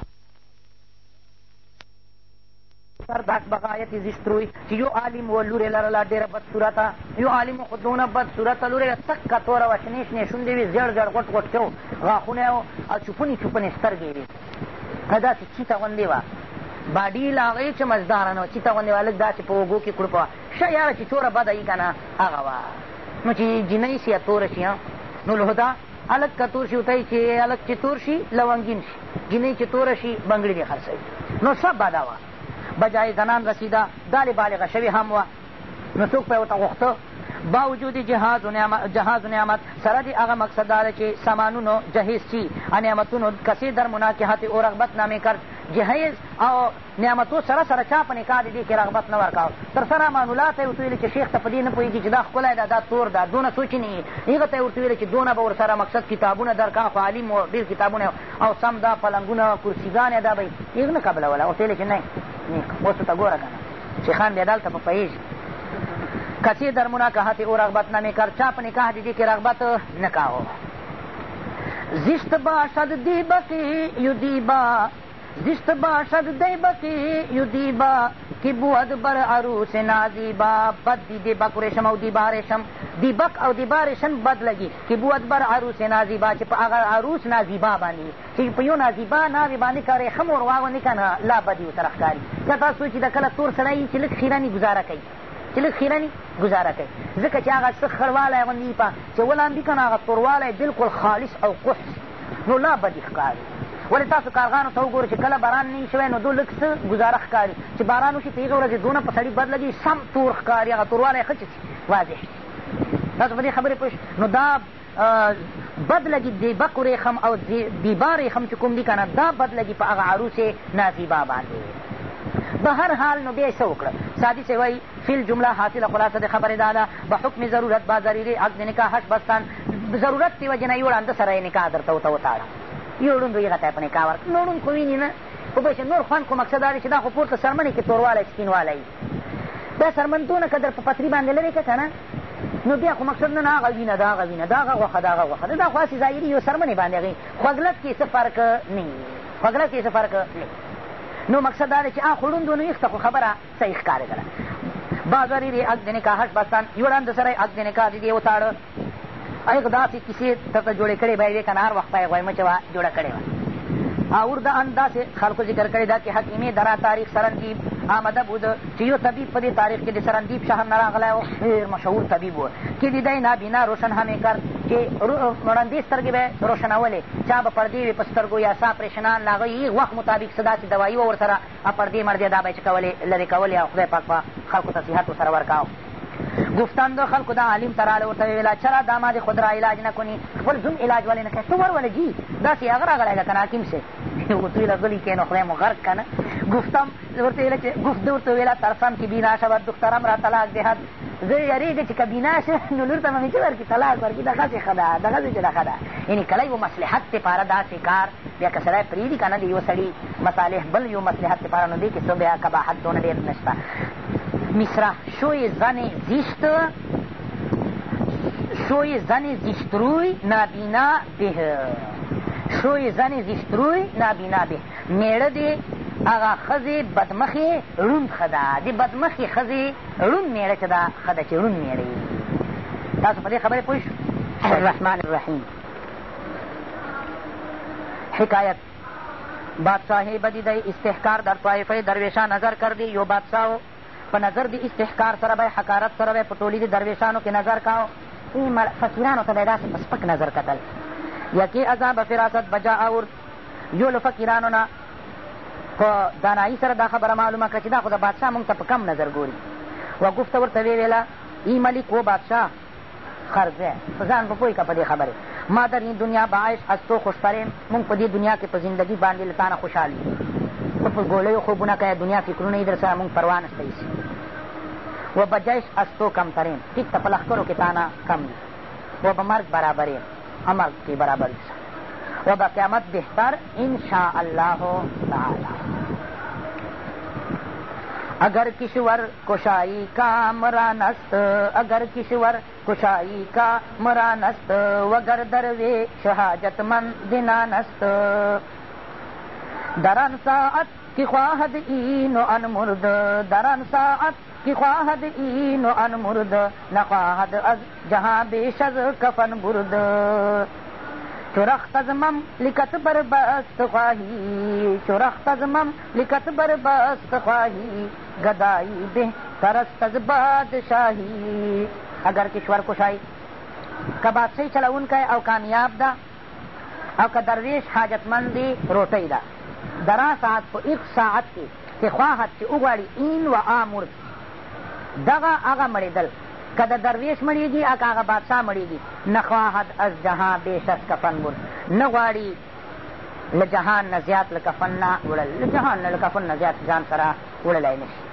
سر داس بغایت زیستروی چې یو عالم و لورې لرله ډېره بد صورته یو عالم خو دونه بد صورته لورې تکه توره وه شنې شنې شونډې وې زیړ زیړ غټ غټ شو غاښونه یې او چوپنې چوپنې سترګې وې داسې چیته غوندې وه باډي له هغې چې مزداره نه وه چیته غوندې وه لږ داسې په اوږو کې کړپه وه ښه یاره چې توره بده یي که نه هغه وه نو چې جینۍ شي یا توره شي نو لهدا هلک که تور شي ورته چې هلک چې تور شي لونګین شي جینۍ چې توره شي بنګړي دې خرڅوي نو څه بده وه بجای زنان رسیده دالې بالغه شوې هم وه نو څوک په یې ورته غوښته با وجود جهاز و نعمت, جهاز و نعمت سره دی هغه مقصد داره چې سامانونو جهیز چی نعمتونو کسی در مناکحت او رغبت نامی کرد جهیز او نعمتو سره سره چا په نکاح د دې کښې رغبت نه ورکاو تر سره مانولا ته یې ورته ویلې چې شیخ ته په دې نه پوهېږي چې دا ښکلی ده دا تور ده دونه څه چې نه وي هغه ته یې ورته ویلې چې دونه به ورسره مقصد کتابونه درکړم خو عالم و ډېر کتابونه او سم دا پلنګونه کرسیګانې دا به یې هغه نه قبلوله ورته ویلې چې نه اوس ته ګوره که نه شیخان بیا دلته په پوهېږي کسی در مناکحت او رغبت نمی کرد چاپ نکاح دیدی که رغبت نکاحو زشت باشد دیبقی یو دیبا اشتباش دیبکی یدیبا کی بود بر عروس نازیبا بد دی دیبک ریشم او دیبا ریشم دیبک او دیبا ریشم بد لگی کی بود بر عروس نازیبا چې په هغه عروس نازیبا باندې چې په یو نازیبا ناوې باندې که ریښم ور واغوندې که نه لا بدي ورته راښکاري یا تاسو چې د کله تور سړی چې لږ خیرني ګزاره کوي چې لږ خیرني ګزاره کوي ځکه چې هغه څه خړوالی غوندې په چې ولاندې که نه هغه توروالی بلکل خالص او قحس نو لا بدي ښکاري ولې تاسو کارغانو ته وګورئ چې کله باران نه شوی نو دو لږ څه ګزاره ښکاري چې باران وشي په هېڅ ورځ دونه په سړي بد لګي سم تور ښکاري هغه توروالی ښه چې واضح تاسو په دې خبرې پوه نو دا بد لګي دیبق ریخم او دیبا ریخم چې کوم دي که نه دا بد لګي په هغه عروسې نازیبا باندې به هر حال نو بیا یې څه وکړه سادي صاحب وایي فیل جمله حاصله خلاصه د خبرې دا ده به حکم ضرورت با ضریرې عقد نکاحش بستان ضرورت دې وجې نه یې وړاندې سره یې نکاح درته وته وتاړه یوړون دوی هغه ته یې په نکاح ورکړه نوړون خو ویني نه خو بهشه نور خوند خو مقصد دا دی چې دا خو پورته سرمنې کښې توروالی سپینوالی دا سرمن دونه قدر په پتري باندې لرې که که نه نو بیا خو مقصد نه نه هغه وینه د هغه وینه د هغه غوښه د هغه غوښه ده دا خو هسې ظاهري یو سرمنې باندې هغې خوږلت کښې څه فرق نه خوږلت کښې څه فرق نه نو مقصد دا دی چې آ خو ړوند ونه ویښته خو خبره صحیح ښکارېدله بازارې رې اګ د نکاح هش بستان یوړاند سره یې اګ د نکاح د دې وتاړه ایغ داسې کیسې درته جوړې کړې به یې وې که نه هر وخت به یې غویمه چې وه جوړه کړې وه اور د ان داسې خلکو ذکر کړې ده چې حکیمې درا تاریخ سرندیب آمده بود چې یو طبیب په دې تاریخ کې د سرندیب شهر نه راغلی و ډېر مشهور طبیب و کې دیدی نابینا روشن همې کرد چې ړندې سترګې به یې روشنولې چا به پردې وې په سترګو یا سا پرېشنان د هغوی وخت مطابق څه داسې دوایي وه ورسره پردې مردې دا به یې چې کولې لرې کولې او خدای پاک به خلکو ته صحت ورسره ورکاو گفتند خلکو دا عالم ته راله ورته ویله چله دا ما د خود را علاج نه کني خپل زوم علاج ولې نه کوې ته ور ولې جي داسې هغه راغلی ده که نه حاکم شي ورته ویله غلي کښېنو خدای مو غرق که نه گفتم ورته ویله چې گفت ورته ویله ترسم کې بینا شود دخترم را طلاق دهد زه یریږم چې که بینا شه نو لور ته به مې څه ورکړي طلاق ورکړي دغسې ښه ده دغسې چې دغه ده یعنې کله یو مصلحت دپاره داسې کار بیا که سړی پرېږدي که نه د یو سړي مصالح بل یو مصلحت دپاره نو دې کښې څه بیا قباحت دونه ډېر نه شته میسرحشوی زن زیشت شوی زن زیشتروی نابینا به شوی زن زیشتروی نابینا به میړه دې هغه ښځې بدمخې ړوند ښه ده د بدمخې ښځې ړوند میړه چې ده ښه ده چې ړوند میړه یي تاسو په دې خبرې پوه شو الرحمن الرحیم حکایت بادشاهی بدی دی استحکار در طایفه درویشان نظر کردی یو بادشاه په نظر د استحکار سره به حکارت سره به په ټولي د درویشانو کې نظر کاو فقیرانو ته به یې داسې په سپک نظر کتل یقې عذاب فراست بجا اورد یو له فقیرانو نه په دانایي سره دا خبره معلومه کړه چې دا خو د بادشاه موږ ته په کم نظر ګوري و ګفته ورته ویې ویله ای ملیک و بادشاه خرځه په ځان به پوه کړه په دې خبرې ما در این دنیا به عیش از تو خوشتریم موږ په دې دنیا کې په زندګي باندې له تا نه خوشحال یو ته په ګولیو خوبونه کوې دنیا فکرونه یې در سره مونږ پروا نشته ایسي و به جیش از تو کمترین ټیک ته په لښکرو کې تا نه کم دي و به مرګ برابر یې مرګ کې برابر و به قیامت بهتر انشاء الله تعالی اگر کشور کشائی کا مرانست اگر کشور کشائی کا مرانست وگر دروے شہاجت من دنانست در آن ساعت که خواهد این و آن مرد در آن ساعت که خواهد این و آن مرد نخواهد از جهان بیش از کفن برد چرخت از مملکت بر بست خواهی چرخت از مملکت بر بست خواهی گدایی به ترست از بادشاهی اگر کشور کشای که بادشاہی چلون که او کامیاب ده او که درویش حاجتمند دی روټۍ ده درا ساعت په ایک ساعت کې چې خواهد چې وغواړي این و آمر دغه هغه مړېدل که د درویش مړېږي که هغه بادشاه مړېږي نه خواهد از جهان بېشس کفن مر نه غواړي له جهان نه زیات له کفن نه وړل له جهان نه له کفن نه زیات ځان سره وړلی نه شي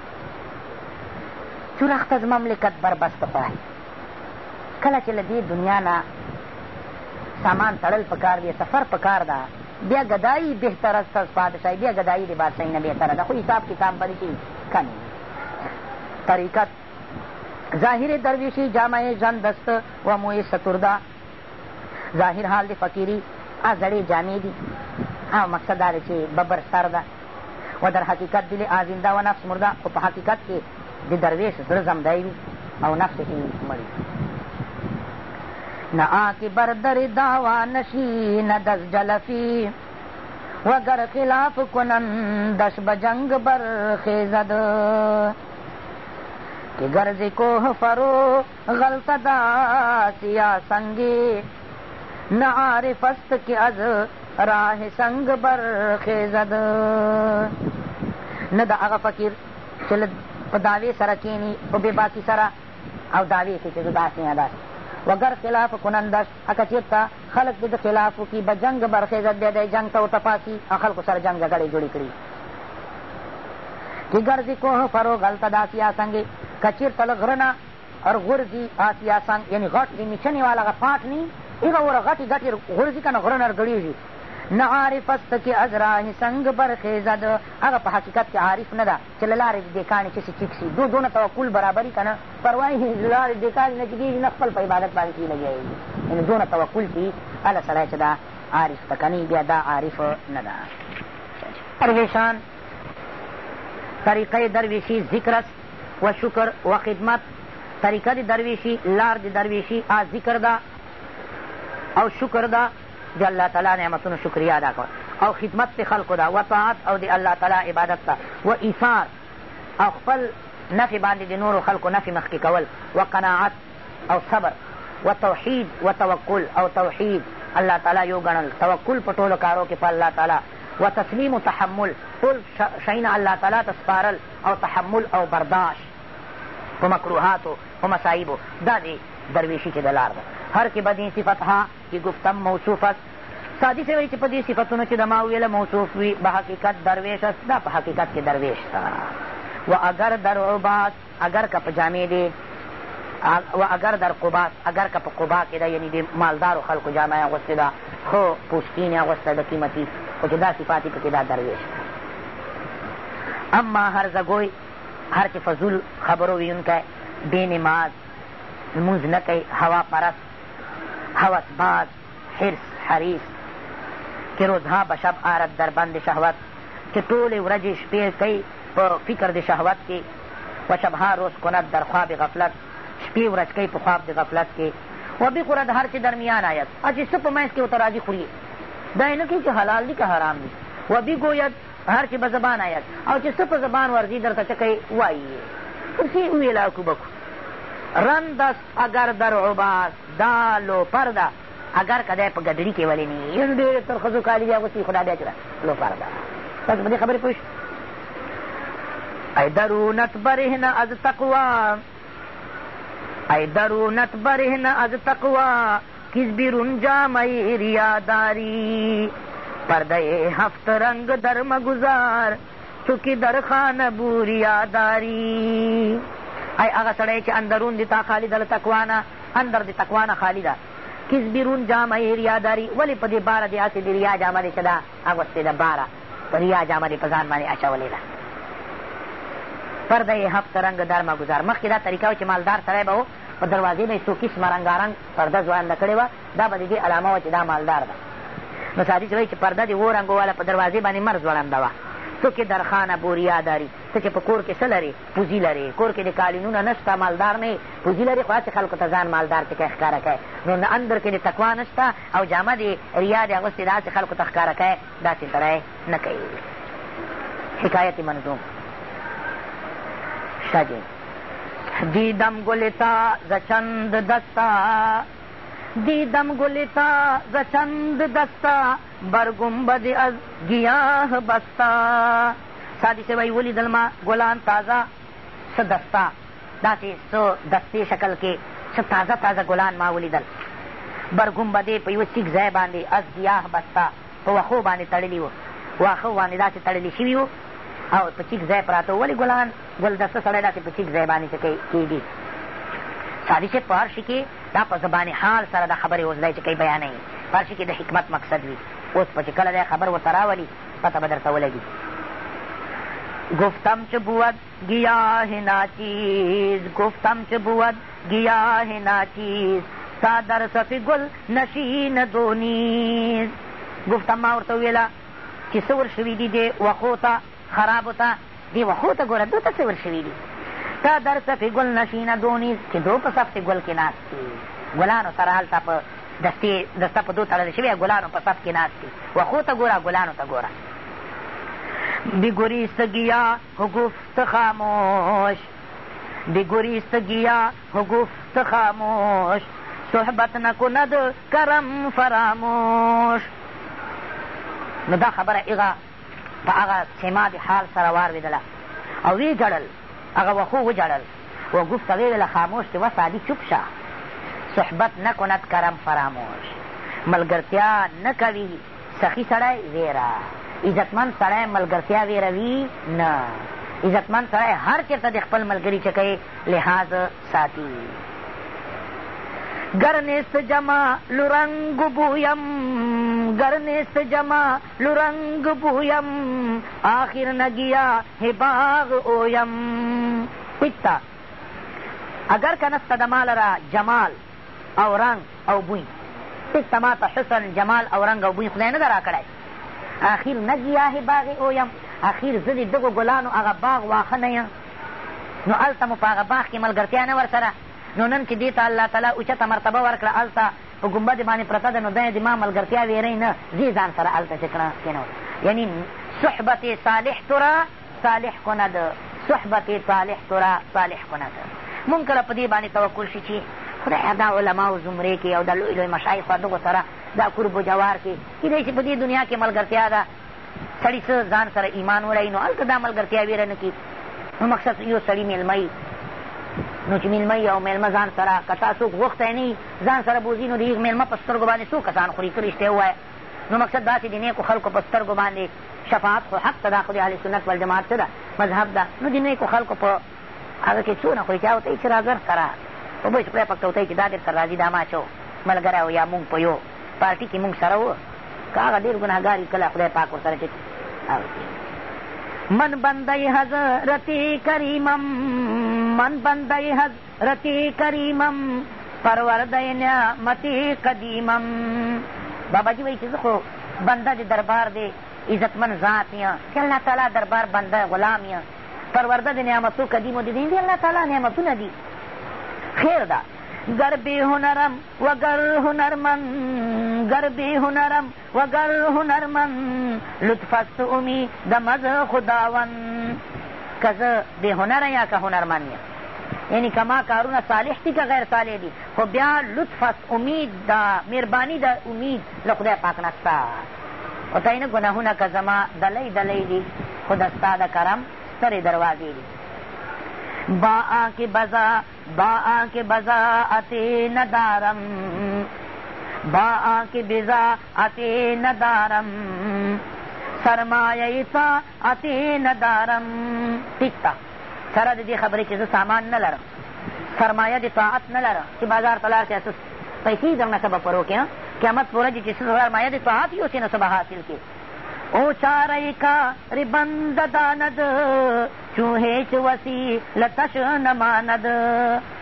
چورخت از مملکت بربست خواهي کله چې له دې دنیا نه سامان تړل پکار دی سفر پکار ده بیا گدایی بهتر است از پادشاهی بیا گدایی د بادشاهی نه بهتره ده خو حساب کتاب بلې چې کمی طریقت ظاهر درویشی جامع جن دست و موی ستردا ظاهر حال د فقیری ا زړې جامې دي او مقصد دا چې ببر سر ده و در حقیقت دل آزنده و نفس مرده خو په حقیقت کې د درویش زړه زمدی وي او نفس یې مړ نه آتی بر در دعوا نشی نه دز جلفی وگر خلاف کنن دش بجنگ بر خیزد که گرزی کوه فرو غلط دا سیا سنگی نه عارف است که از راه سنگ بر خیزد نه د هغه فقیر چې په دعوې سره کینی په بې باکي سره او دعوې کې چې زه داسې نه داسې وگر خلاف کنندش اکه چېرته خلک دې د خلاف وکړي به جنګ برخیزت دی دی جنګ ته ورته پاسي او خلکو سره جنګ جګړې جوړې کړي که ګرځي کوه فرو غلطه د آسیا سنګې که چېرته له غره نه اور غورځي آسیا سنګ یعنې غټ د میچنې والا هغه پاټ ني هغه ور غټې ګټې غورځي که نه غره نه ګړېږي نه عارف است کې از راه سنگ برخیزد هغه په حقیقت کې عارف نه ده چې له لارې دې کاڼې چسې چیک شي دو دونه توکل برابري که نه پروا یې له لارې دې کاڼې نه چې کېږي نه خپل په عبادت باندې کې لګیږي یعنې دونه توکل چې هله سړی چې دا عارف ته کني بیا دا عارف نه ده درویشان طریقه درویشی ذکر است و شکر و خدمت طریقه د درویشي لار د درویشي آ ذکر ده او شکر ده د الله تعالی نعمتونو شکریا ادا کول او خدمت د خلقو ده و طاعت او د الله تعالی عبادت ته و ایثار او خپل نفې باندې د نورو خلقو نفې مخکې کول و قناعت او صبر و توحید و توکل او توحید الله تعالی یو ګڼل توکل په ټولو کارو کې په الله تعالی و تسلیم و تحمل ټول شیونه الله تعالی ته سپارل او تحمل او برداشت په مکروهاتو په مصایبو دا د درویشي کې د لار ده هر کې به دې صفت ها چې گفتم موصوف است سادي سې وایي چې په دې صفتونو چې د ما ویله موصوف وي به حقیقت درویش است دا په حقیقت کې درویش ته و اگر در عباس اگر که په جامې دی و اگر در قبا اگر که په قبا کې ده یعنې د مالدارو خلکو جامه یې اغوستې ده ښه پوسکین یې اغوسته د قیمتي خو چې دا صفات یې پکې دا درویش ده اما هرزګوی هر چې فضول خبرو ویونکی بې نماز لمونځ نه کوي هوا پرست هوس باز حرس حریص که روزها به شب آرد در بند شهوت که ټولې ورځې شپې کوي په فکر د شهوت کې و شبها روز کند در خواب غفلت شپې ورځ کوي په خواب د غفلت کې و بخورد هر چې درمیان آید چې څه په منځ کې ورته راځي خوري دا یې نه کوي چې حلال دي که حرام دي و بګوید هر چې به زبان آید او چې څه په زبان ورځي درته څه کوي وایي یې اوس یې وویل اکو بکو رندست اگر در عباس دا لوپر ده اگر که دی په ګډړي کښې ولې نه یو ډېرې تر ښځو کالي دي اغوستي خو دا بیا چې ده لوپر ده تاسو په دې خبرې پوه ای درونت برهن از تقوا ای درونت برهن از تقوا کس بیرون جامعی ریاداری پرده هفت رنگ در مگذار چونکه در خانه بوریاداری ای هغه سړی چې اندرون د تا خالی د تقوانا اندر د تقوانا خالی ده کس بیرون جامه یې ریاداري ولې په دې باره دې هسې د ریا جامه دی چې دا اغوستې ده باره په ریا جامه دې په ځان باندې اچولې ده پرده یې هفت رنګ درمه ګزار مخکې دا طریقه چې مالدار سړی به و په دروازې به یې څو قسمه رنګارنګ پرده ځوانده کړې وه دا به د دې علامه وه چې دا مالدار ده نو سادي چې وایي چې پرده دې و رنګ واله په دروازې باندې مر ځوړنده وه څه کې درخانه بوریا داري ته چې په کور کې څه لرې پوزي لرې کور کې د قالینونه نشته مالدار نه پوزي لرې خو هسې خلکو ته ځان مالدار چې کوې ښکاره کوې نو نه اندر کې د تقوا نشته او جامه دې ریا دې اغوستې داسې خلکو ته ښکاره کوې داسې سړی نه کوي حکایت منظوم شاجی دیدم گل تا ز چند دستا دیدم گلتا ز چند دستا بر گنبد از گیاه بستا سادی سوی ولیدل ما ګلان تازه څه دستا داسې څه دستې شکل کې څه تازه تازه ګلان ما ولیدل بر ګنبدې په یو ټیک ځای باندې از ګیاه بستا په وښو باندې تړلي وو واښه باندې داسې تړلي شوي وو او په ټیک ځای پراته ولې ګلان ګل دسته سړی داسې په ټیک ځای باندې څه کېږي سادي صاحب په هر شي کې دا په زبان حال سره دا خبرې اوس دی چې کوي بیانوي په هر شي کې د حکمت مقصد وي اوس په چې کله دی خبر ورته راولي پته به درته ولګي گفتم چه بود گیاه ناچیز گفتم چه بود گیاه ناچیز تا در صف گل نشین دو نیز گفتم ما ورته وویله چې څه ور شوي دي دې وښو ته خرابو ته دې وښو ته ګوره دو ته څه ور شوي دي ته در صف ګل نشینه دونیز چې دو په صف ګل کې ناست دي ګلانو سره هلته په دستې دسته په دو تړلې شوې ګلانو په صف کې ناست دي وښو ته ګوره ګلانو ته ګوره بگریست گیا گفت خاموش بگریست گیا گفت خاموش صحبت نکند کرم فراموش نو دا خبره هغه په هغه سما د حال سره واروېدله او ویې ګړل هغه وښو وجړل و ګوف ته ویویله خاموش چې وس عادي چوپ شه صحبت نه کند کرم فراموش ملګرتیا نه کوي سخي سړی ویره عزتمند سړی ملګرتیا ویروي نه عزتمند سړی هر چېرته د خپل ملګري چکۍ لحاظ ساتي ګرنیست جمال رنگ بویم करने से जमा लुरंग पूयम आखिर न गया हिबाग ओयम पिता اگر کنه صدمال را جمال او رنگ او بوی پس ما ته حسن جمال او رنگ او بوی خدای نه ده راکړی اخیر نه ګیاهې باغې اویم اخیر زه د دغو ګلانو هغه باغ واښه نه یم نو هلته مو په هغه باغ کې ملګرتیا نه ورسره نو نن چې دې ته الله تعالی اوچته مرتبه ورکړه هلته په ګنبدې باندې پرته ده نو دی د ما ملګرتیا ویرۍ نه ځي ځان سره هلته چې کړه کښېنول یعنی صحبت صالح تو را صالح کند صحبت صالح تو را صالح کند مونږ کله په دې باندې توکل شي چې خدایه دا علماو زمرې کې او د لوی لوی مشایخو دغو سره دا قرب و جوار کې کیدای شي په دې دنیا کې ملګرتیا ده سړي څه ځان سره ایمان ولري نو هلته دا ملګرتیا ویره نه کي نو مقصد یو سړي میلمه نو چې میلمه یو میلمه ځان سره که تا څوک غوښتی نه وي ځان سره بوځي نو د هغې میلمه په سترګو باندې څو کسان خوري که رښتیا ووایه نو مقصد داسې د نیکو خلکو په سترګو باندې شفاعت خو حق ته دا خو د اهل سنت والجماعت څه ده مذهب ده نو د نیکو خلکو په هغه کې څونه خوري چې هغه ته یې چې راځر سره په بل شکریه پکته ورته یې چې دا در سره راځي دا ما چو ملګری او یا مونږ په یو پارټي کې مونږ سره وو که هغه ډېر ګنهګار وي کله خدای پاک ورسره چې من بندی حضرتی کریمم من بندی حضرتی کریمم پروردی نعمتی قدیمم بابا جی وایي چې زه خو بنده د دربار دی عزتمن ذات یم چې الله تعالی دربار بنده غلام یم پرورده د نعمتو قدیمو دی دی الله تعالی نعمتونه دي خیر ده گر بی هنرم و گر هنرمن گر بی هنرم و گر هنرمن لطف است امی دم از خداون که زه بې هنره یا که هنرمن یم یعنی که ما کارونه صالح دي که غیر صالح دي خو بیا لطف است امید د مهرباني د امید له خدای پاک نه سته ورته نه ګناهونه که زما دلی دلی دي خو د ستا د کرم سترې دروازې دي बाआ के बजा बाआ के बजा अते न दारम बाआ के बिजा अते न दारम सरमायता अते न दारम टिकता सरा दीदी खबरी चीज सामान न लड़ सरमाया दी ताआत न लड़ कि बाजार तलार के पैसे जमना सब परो क्या क्यामत पूरा जी जिस सरमाया दी ताआत ही उसे न सब हासिल की ओ चारई का रिबंद दानद چو هیچ وسی لتش نماند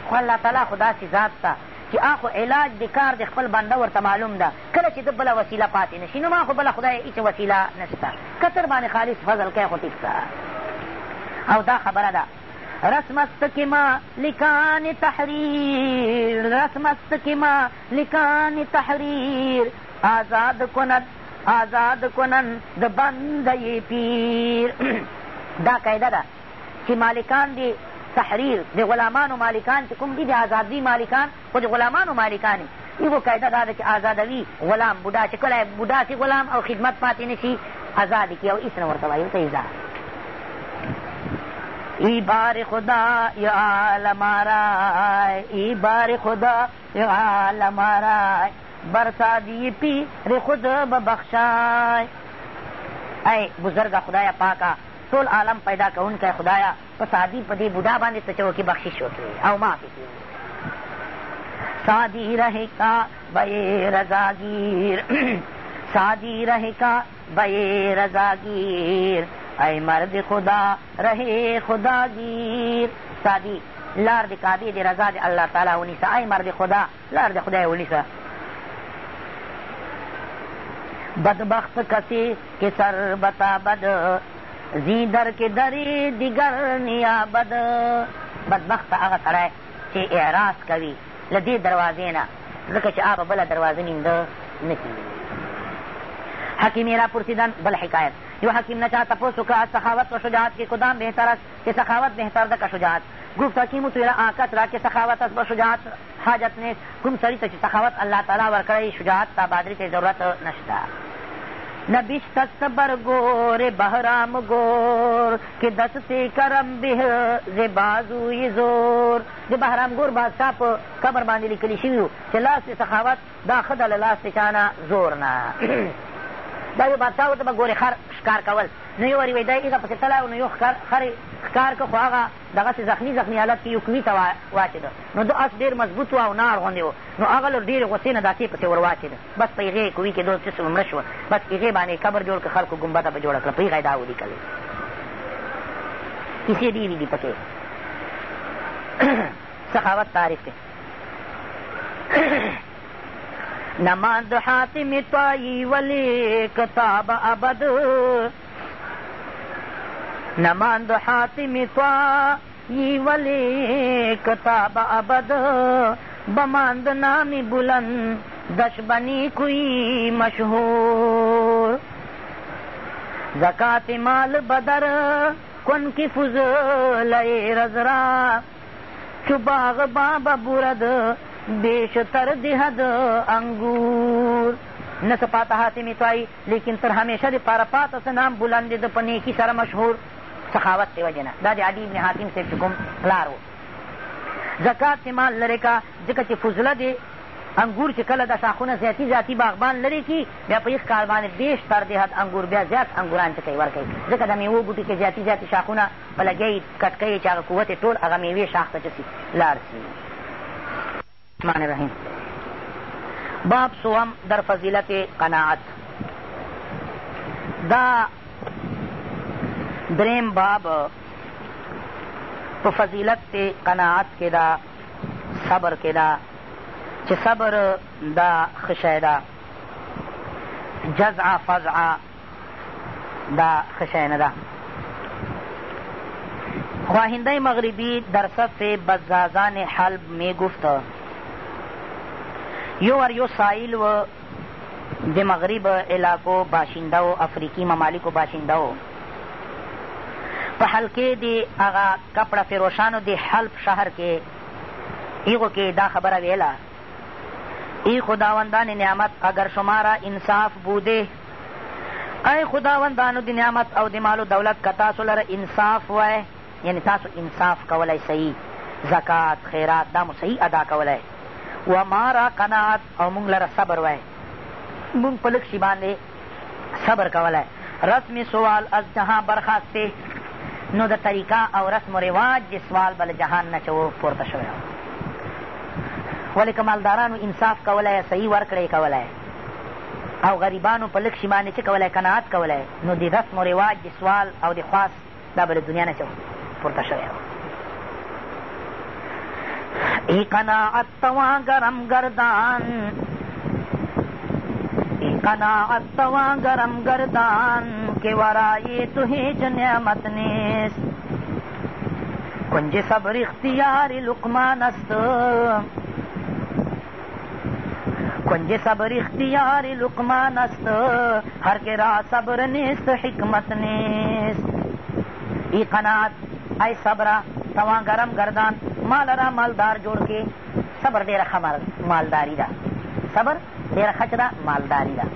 خو الله تعالی خو داسې ذات ته چې اخو علاج د کار د خپل بنده ورته معلوم ده کله چې ده بله وسیله پاتې نه شي نو ما خو بله خدای هېڅ وسیله نشته کتر باندې خالص فضل کوې خو ټیک او دا خبره ده رسم است که ما لکان تحریر رسم است که ما لکان تحریر آزاد کند آزاد کنن د بنده پیر دا قاعده ده چې مالکان دی تحریر د غلامانو مالکان چې کوم دي د ازادي مالکان خو د غلامانو مالکان یو قاعده دا ده چې آزادوي غلام بوډا چې کله بوډا سي غلام او خدمت پاتې نه شي آزاد کړي او ایس نه ورته وایي ورته ایزا ای بار خدا یا عالم ای بار خدا یا عالم برسا دی پیر خود ببخشای ای بزرگ خدای پاکا ټول عالم پیدا کوونکی خدایا په سادي په دې بوډا باندې ته چې وکړي بخشش وکړي او معافې کړي سادی رہے کا بے رضاگیر سادی رہے کا بے رضاگیر اے مرد خدا رہے خدا گیر سادی لار د کعبې د رضا د الله تعالی ونیسه ای مرد خدا لار د خدای ونیسه بدبخت کسی که سر بتا بد زی در کې دری دیگر نیابد بدبخت هغه سړی چې اعراض کوي له دې دروازې نه ځکه چې هغه بله دروازه نیمده نه حکیمی را پرسیدن بل حکایت یو حکیم نه چا تپوس وکړه از سخاوت و شجاعت کې کدام بهتر است چې سخاوت بهتر ده که شجاعت گفت حکیمو تویره آنکت را که سخاوت است به شجاعت حاجت نیست کوم سړي ته چې سخاوت الله تعالی ورکړی شجاعت ته بادري ته ضرورت نشته नबिश सबर गोर बहराम गोर कि दस्ते کرم به ز بازوی زور د بهرام گور بادشاہ په قبر باندې لیکلی شوي وو چې لاس سخاوت دا ښه دله لاس چانه زور نه دا یو بادشاه ورته به ګورې خر ښکار کول نو یو ورې وی دی هغه پسې تلی او نو یو خر یې ښکار کړ خو هغه دغسې زخمي زخمي حالت کې یو کوي ته واچېده نو دا اس ډېر مضبوط و او نار غوندې و نو هغه له ډېرې غوسې نه داسې پسې ور واچېده بس په هغې کوي کې دو څه مړه شوه بس هغې باندې قبر جوړ کړ خلکو ګمبته به جوړه کړه په هغه یې دا ولیکلې کیسې ډېرې دي پکې سخاوت تعریف دی نماز حاتم طایی ولی کتاب ابد نماند حاتم طایی ولی کتاب ابد بماند نامی بلند دش بنی کوئی مشہور زکات مال بدر کن کی فضل رزرا چباغ بابا برد بیشتر دهد انگور نه څه پاته حاتمې توایي لیکن تر همیشه د پاره پاته څه نام بلند ده په نیکي سره مشهور سخاوت دی وجه نه دا د علي بن حاتم صاحب چې کوم پلار و زکات چې مال لرې کا ځکه چې فضله دی انګور چې کله د شاخونه زیاتي زیاتي باغبان لرې کي بیا په یخ کال باندې بیشتر دی حد انګور بیا زیات انګوران څه کوي ورکوي ځکه د میوو بوټي کې زیاتي زیاتي شاخونه په لګیي کټکوي چې هغه قوت یې ټول هغه میوې شاخ ته چسي لاړ سي الرحمن الرحیم باب سوم در فضیلت قناعت دا دریم باب په فضیلت قناعت کې دا صبر کې دا چې صبر دا خشی ده جزعه فضعه دا خشی نه ده خواهنده مغربی در صف بدزازان حلب می گفت یو ور یو سایل و د مغرب علاقو باشنده و افریقي ممالکو باشنده و په حلقې د هغه کپړه فروشانو د حلب شهر کې ایغو کې دا خبره ویله ای خداوندان نعمت اگر شما را انصاف بوده ای خداوندانو د نعمت او د مالو دولت که تاسو لره انصاف وای یعنی تاسو انصاف کولی صحیح زکات خیرات دا مو صحیح ادا کولی وما را قناعت او مونږ لره صبر وای مونږ په لږ شي باندې صبر کولی رسم سوال از جهاں برخاستې نو د طریقه او رسم و رواج د سوال بل جهان نه چې و پورته شوی ولې که مالدارانو انصاف کولی صحیح ورکړې کولی او غریبانو په لږ شي باندې چې کولی قناعت کولی نو د رسم و رواج د سوال او د خواست دا به د دنیا نه چې پورته شوی ای قناعت تواں گرم گردان ای قناعت تواں گرم گردان کے ورائی تو ہیچ نعمت نیست کنج صبر اختیار لقمان است کنج صبر اختیار لقمان است هر که را صبر نیست حکمت نیست ای قناعت ای صبره توانگرم گردان ما لرا مالدار جوړ کې صبر ډېره ښه مالداري ده صبر ډېره ښه چې ده مالداري ده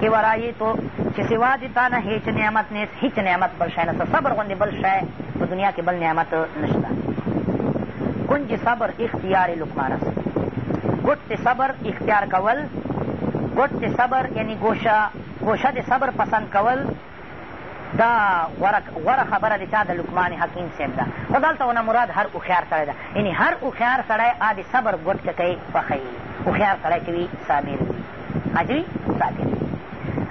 کې ورایې تو چې سوا د تا نه هیڅ نعمت نه هیڅ نعمت بل شی نهشته صبر غوندې بل شی په دنیا کې بل نعمت نشته کنج صبر اختیار لقمان است ګټ صبر اختیار کول ګټ صبر یعنی ګوشه ګوشه د صبر پسند کول دا غوره خبره د چا د لکمان حکیم صاحب ده خو دلته ونه مراد هر هوښیار سړی ده یعنې هر هوښیار سړی آ د صبر ګوټ چکی پخوي هوښیار سړی چې وي صابر وي حاجوي صابر وي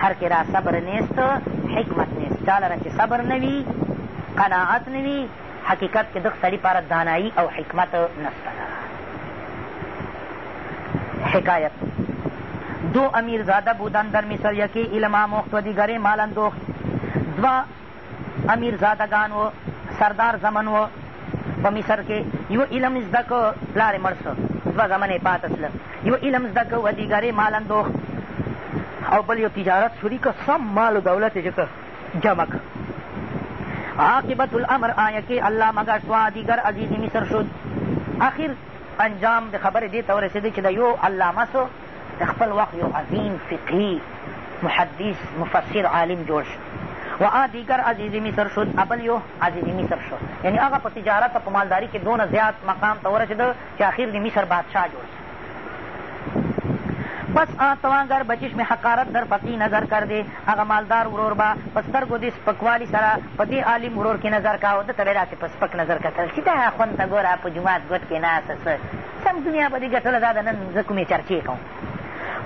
هر کې را صبر نیست حکمت نیست چا لره چې صبر نه وي قناعت نه وي حقیقت کې دغ سړي پاره دانایي او حکمت نسته حکایت دو امیر زاده بودن در مصر یکی علما مخت و دیگری مالن دوخت دوه امیرزادګان و سردار زمن و په مصر کې یو علم زده کړه پلار یې مړ شو دوه زمن یې پاتې تله یو علم زده کړه و دیګرې مال اندوخ او بل یو تجارت شروع کړه سم مال و دولت یې چې جمع عاقبت الامر آیه کې الله مګه شوه دیګر عزیز مصر شد آخر انجام د خبرې دې ته ورسېدې چې د یو علامه سو د خپل وخت یو عظیم فقهي محدث مفسر عالم جوړ شو و آ دیگر عزیز مصر شد ابل یو عزیز مصر شد یعنی هغه په تجارت په مالداري کې دونه زیات مقام ته ورسېده چې اخر د مصر بادشاه جوړ شي پس آن توانگر بچش میں حقارت در پتی نظر کر دے هغه مالدار ورور با پس ترګو دې سپکوالي سره په دې عالم ورور کې نظر کا او ده ته به داسې په سپک نظر کتل چې دا خوند ته ګوره په جومات ګوټ کې ناسته څه سم دنیا به دې ګټله دا د نن زه کومې چرچې کوم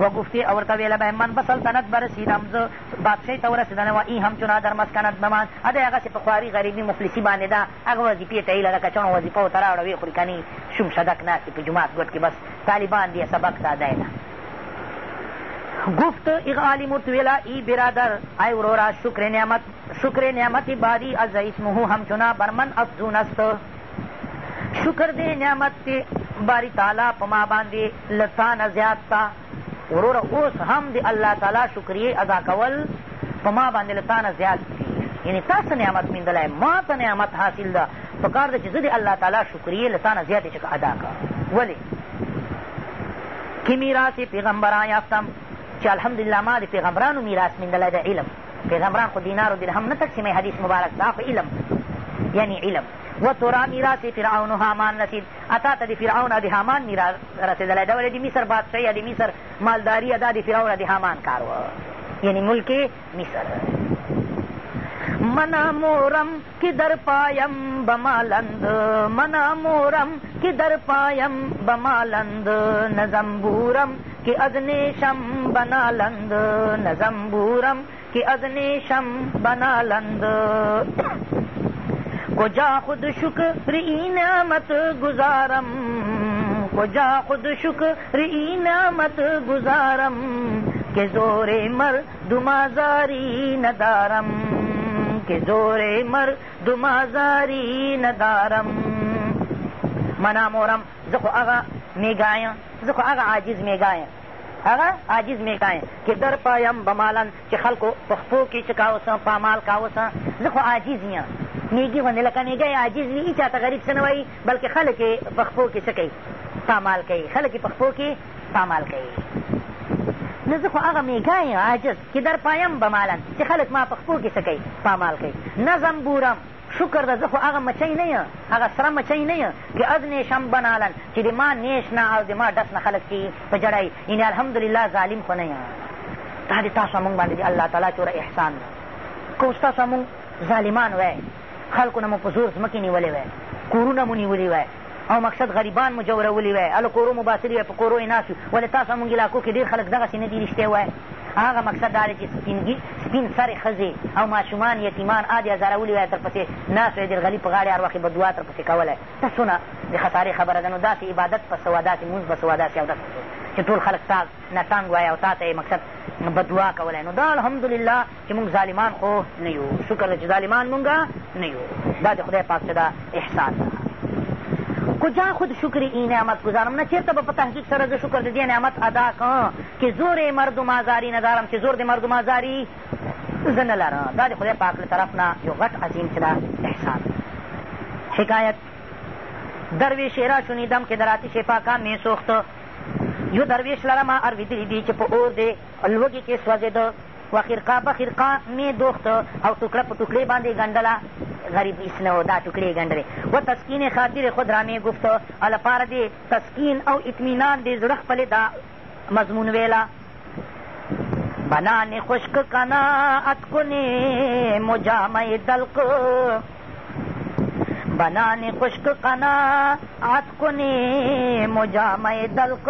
و گفتی اور طویل به من به سلطنت برسیدم زه بادشاهی ته ورسېدنه و این همچنا در مسکنت به من اده هغسې په خواري غریبي مفلسي باندې ده هغه وظیفې ته یې لکه چون وظیفه ورته راوړوې خوري کنې شوم شدک ناستې په جومات ګوټ کې بس طالبان دی سبق داده نه گفت اغ عالم ارتویلا ای برادر ای ورورا شکر نعمت شکر نعمت باری از اسمهو همچنا برمن افزون است شکر دی نعمت باری تعالی پما باندې لطان زیاد تا وروره اوس هم د الله تعالی شکریې ادا کول په ما باندې له تا نه زیات دي یعنې تا څه نعمت میندلی ما ته نعمت حاصل ده پکار ده چې زه د الله تعالی شکریې له تا نه زیاتې چې ادا کړه ولې کې میراث پیغمبران یافتم چې الحمدلله ما د پیغمبرانو میراث میندلی ده علم پیغمبران خو دینار و درهم نه تقسیموي حدیث مبارک دا خو علم یعنی علم و تورا میراث فرعون هامان رسید اتا ته د فرعون او د هامان میراث رسېدلی دا ولې د مصر بادشاهي یا د مصر مالداري دا د فرعون او د هامان کار و یعنی ملک مصر منا مورم کدر پایم بمالند منا مورم کدر پایم بمالند نزمبورم که از نیشم بنالند نزمبورم که از نیشم بنالند کجا خود شکر این نعمت گزارم کجا خود شکر این نعمت گزارم که زور مردم آزاری ندارم که زور مردم آزاری ندارم منا مورم زخو اغا میگایم زخو اغا عاجز میگایم هغه عاجز مې کای چې در پایم بمالن چې خلکو په خپو کې چې کاوسه پامال کاوسه زه خو عاجز یم نیږي غوندې لکه نیږی عاجز وي هېچا ته غریب څه نه وایي بلکې خلک یې پخپو کې څه کوي پامال کوي خلک یې پخپو کې پامال کوي نه زه خو هغه میږه یم عاجز چې در پایم بمالا چې خلک ما پخپو کې څه کوي پامال کوي نظم بورم شکر ده زه خو هغه مچۍ نه یم هغه سره مچۍ نه یم چې از نیشم بنالن چې د ما نیش نه او د ما ډس نه خلک چې په جړه یعنې الحمدلله ظالم خو نه یم دا د تاسو مونږ باندې د الله تعالی چوره احسان ده که اوس تاسو مونږ ظالمان وای خلکو نه مو په زور ځمکې نیولې وای کورونه مو نیولي وای او مقصد غریبان مو جورولي وای هله کورو مو باسلي وای په کورو یې ناست ولې تاسو زموږ علاقو کې ډېر خلک دغسې نه دي رښتیا وای هغه مقصد دا چې سپین سپین سرې ښځې او ماشومان یتیمان عادي ازارولي وای تر پسې ناست وای د غلي په غاړې هر وخت یې به دعا تر پسې کولی ته څونه د خطارې خبره ده نو داسې عبادت به څه وه داسې مونځ به څه وه داسې او داسې چې ټول خلک تا نه تنګ وایي او تا ته مقصد بدوا کولی نو دا الحمدلله چې موږ ظالمان خو نه یو شکر دی چې ظالمان مونږه نه یو دا د خدای پاک څه دا احسان ده کجا خود شکر این نعمت گزارم نه چیرته به په تحقیق سره زه شکر د دې نعمت ادا کړم چې زور مردم آزاری نه دارم چې زور د مردم آزاری زه نه لرم دا د خدای پاک له طرف نه یو غټ عظیم چې دا احسان حکایت درویش را شنیدم که در آتش پاکان می سوخت یو درویش لره ما اورېدلي دي چې په اور د لوږې کې سوځېده و خرقه به خرقه مې دوخته او ټوکړه په ټوکړې باندې ګنډله غریب اسنو دا ټوکړې ګنډلې و تسکین خاطر خود رامې گفته لپاره د تسکین او اطمینان د زړه خپلې دا مضمون ویله بنان خشک کناعت کنی مجامع دلق बनाने खुश्क कनात कुने मुजाम दलक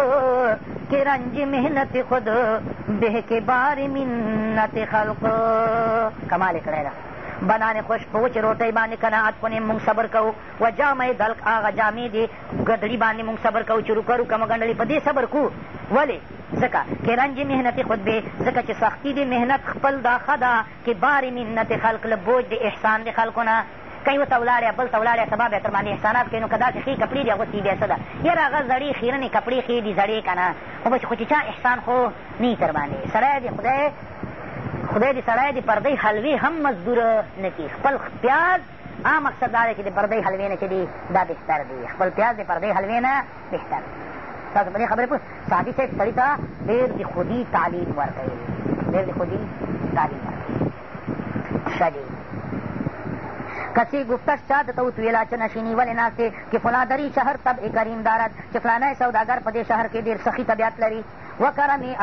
के रंज मेहनत खुद बेह के बार मिन्नत खलक कमाल करेगा بنانې خوش په وچې روټۍ باندې قناعت کونې مونږ صبر کوو و جامې دلک هغه جامې دي ګدړي باندې مونږ صبر کوو چې روکه روکه مو ګنډلې په دې صبر کوو ولې ځکه کې رنج محنتې خود بې ځکه چې سختي دې محنت خپل دا ښه ده کې بارې منت خلق له بوج د احسان د خلکو نه که یو ته ولاړې بل ته ولاړې سبا بیا تر باندې احسانات کوي نو که داسې ښې کپړې دي اغوستي بیا څه ده یاره هغه زړې خیرنې کپړې ښې دي زړې که نه خو بس خو چې چا احسان خو نه تر باندې سړی دی خدای خدای دې سړی د پردۍ حلوې هم مزدوره نه کړي خپل پیاز عام مقصد دا دی چې د پردۍ حلوې نه چې دی دا بهتر دی خپل پیاز د پردۍ حلوې نه بهتر تاسو په دې خبرې پوه سادي صاحب سړي ته ډېر د خودي تعلیم ورکوي ډېر د خودي تعلیم ورکوي ښه دی کسی گفتش چا دته وتویله چې نشیني ولې ناست چې فلادري شهر طبع کریم دارد چې فلانی سوداګر په دې شهر کې ډېر سخي طبیعت لري وکرمې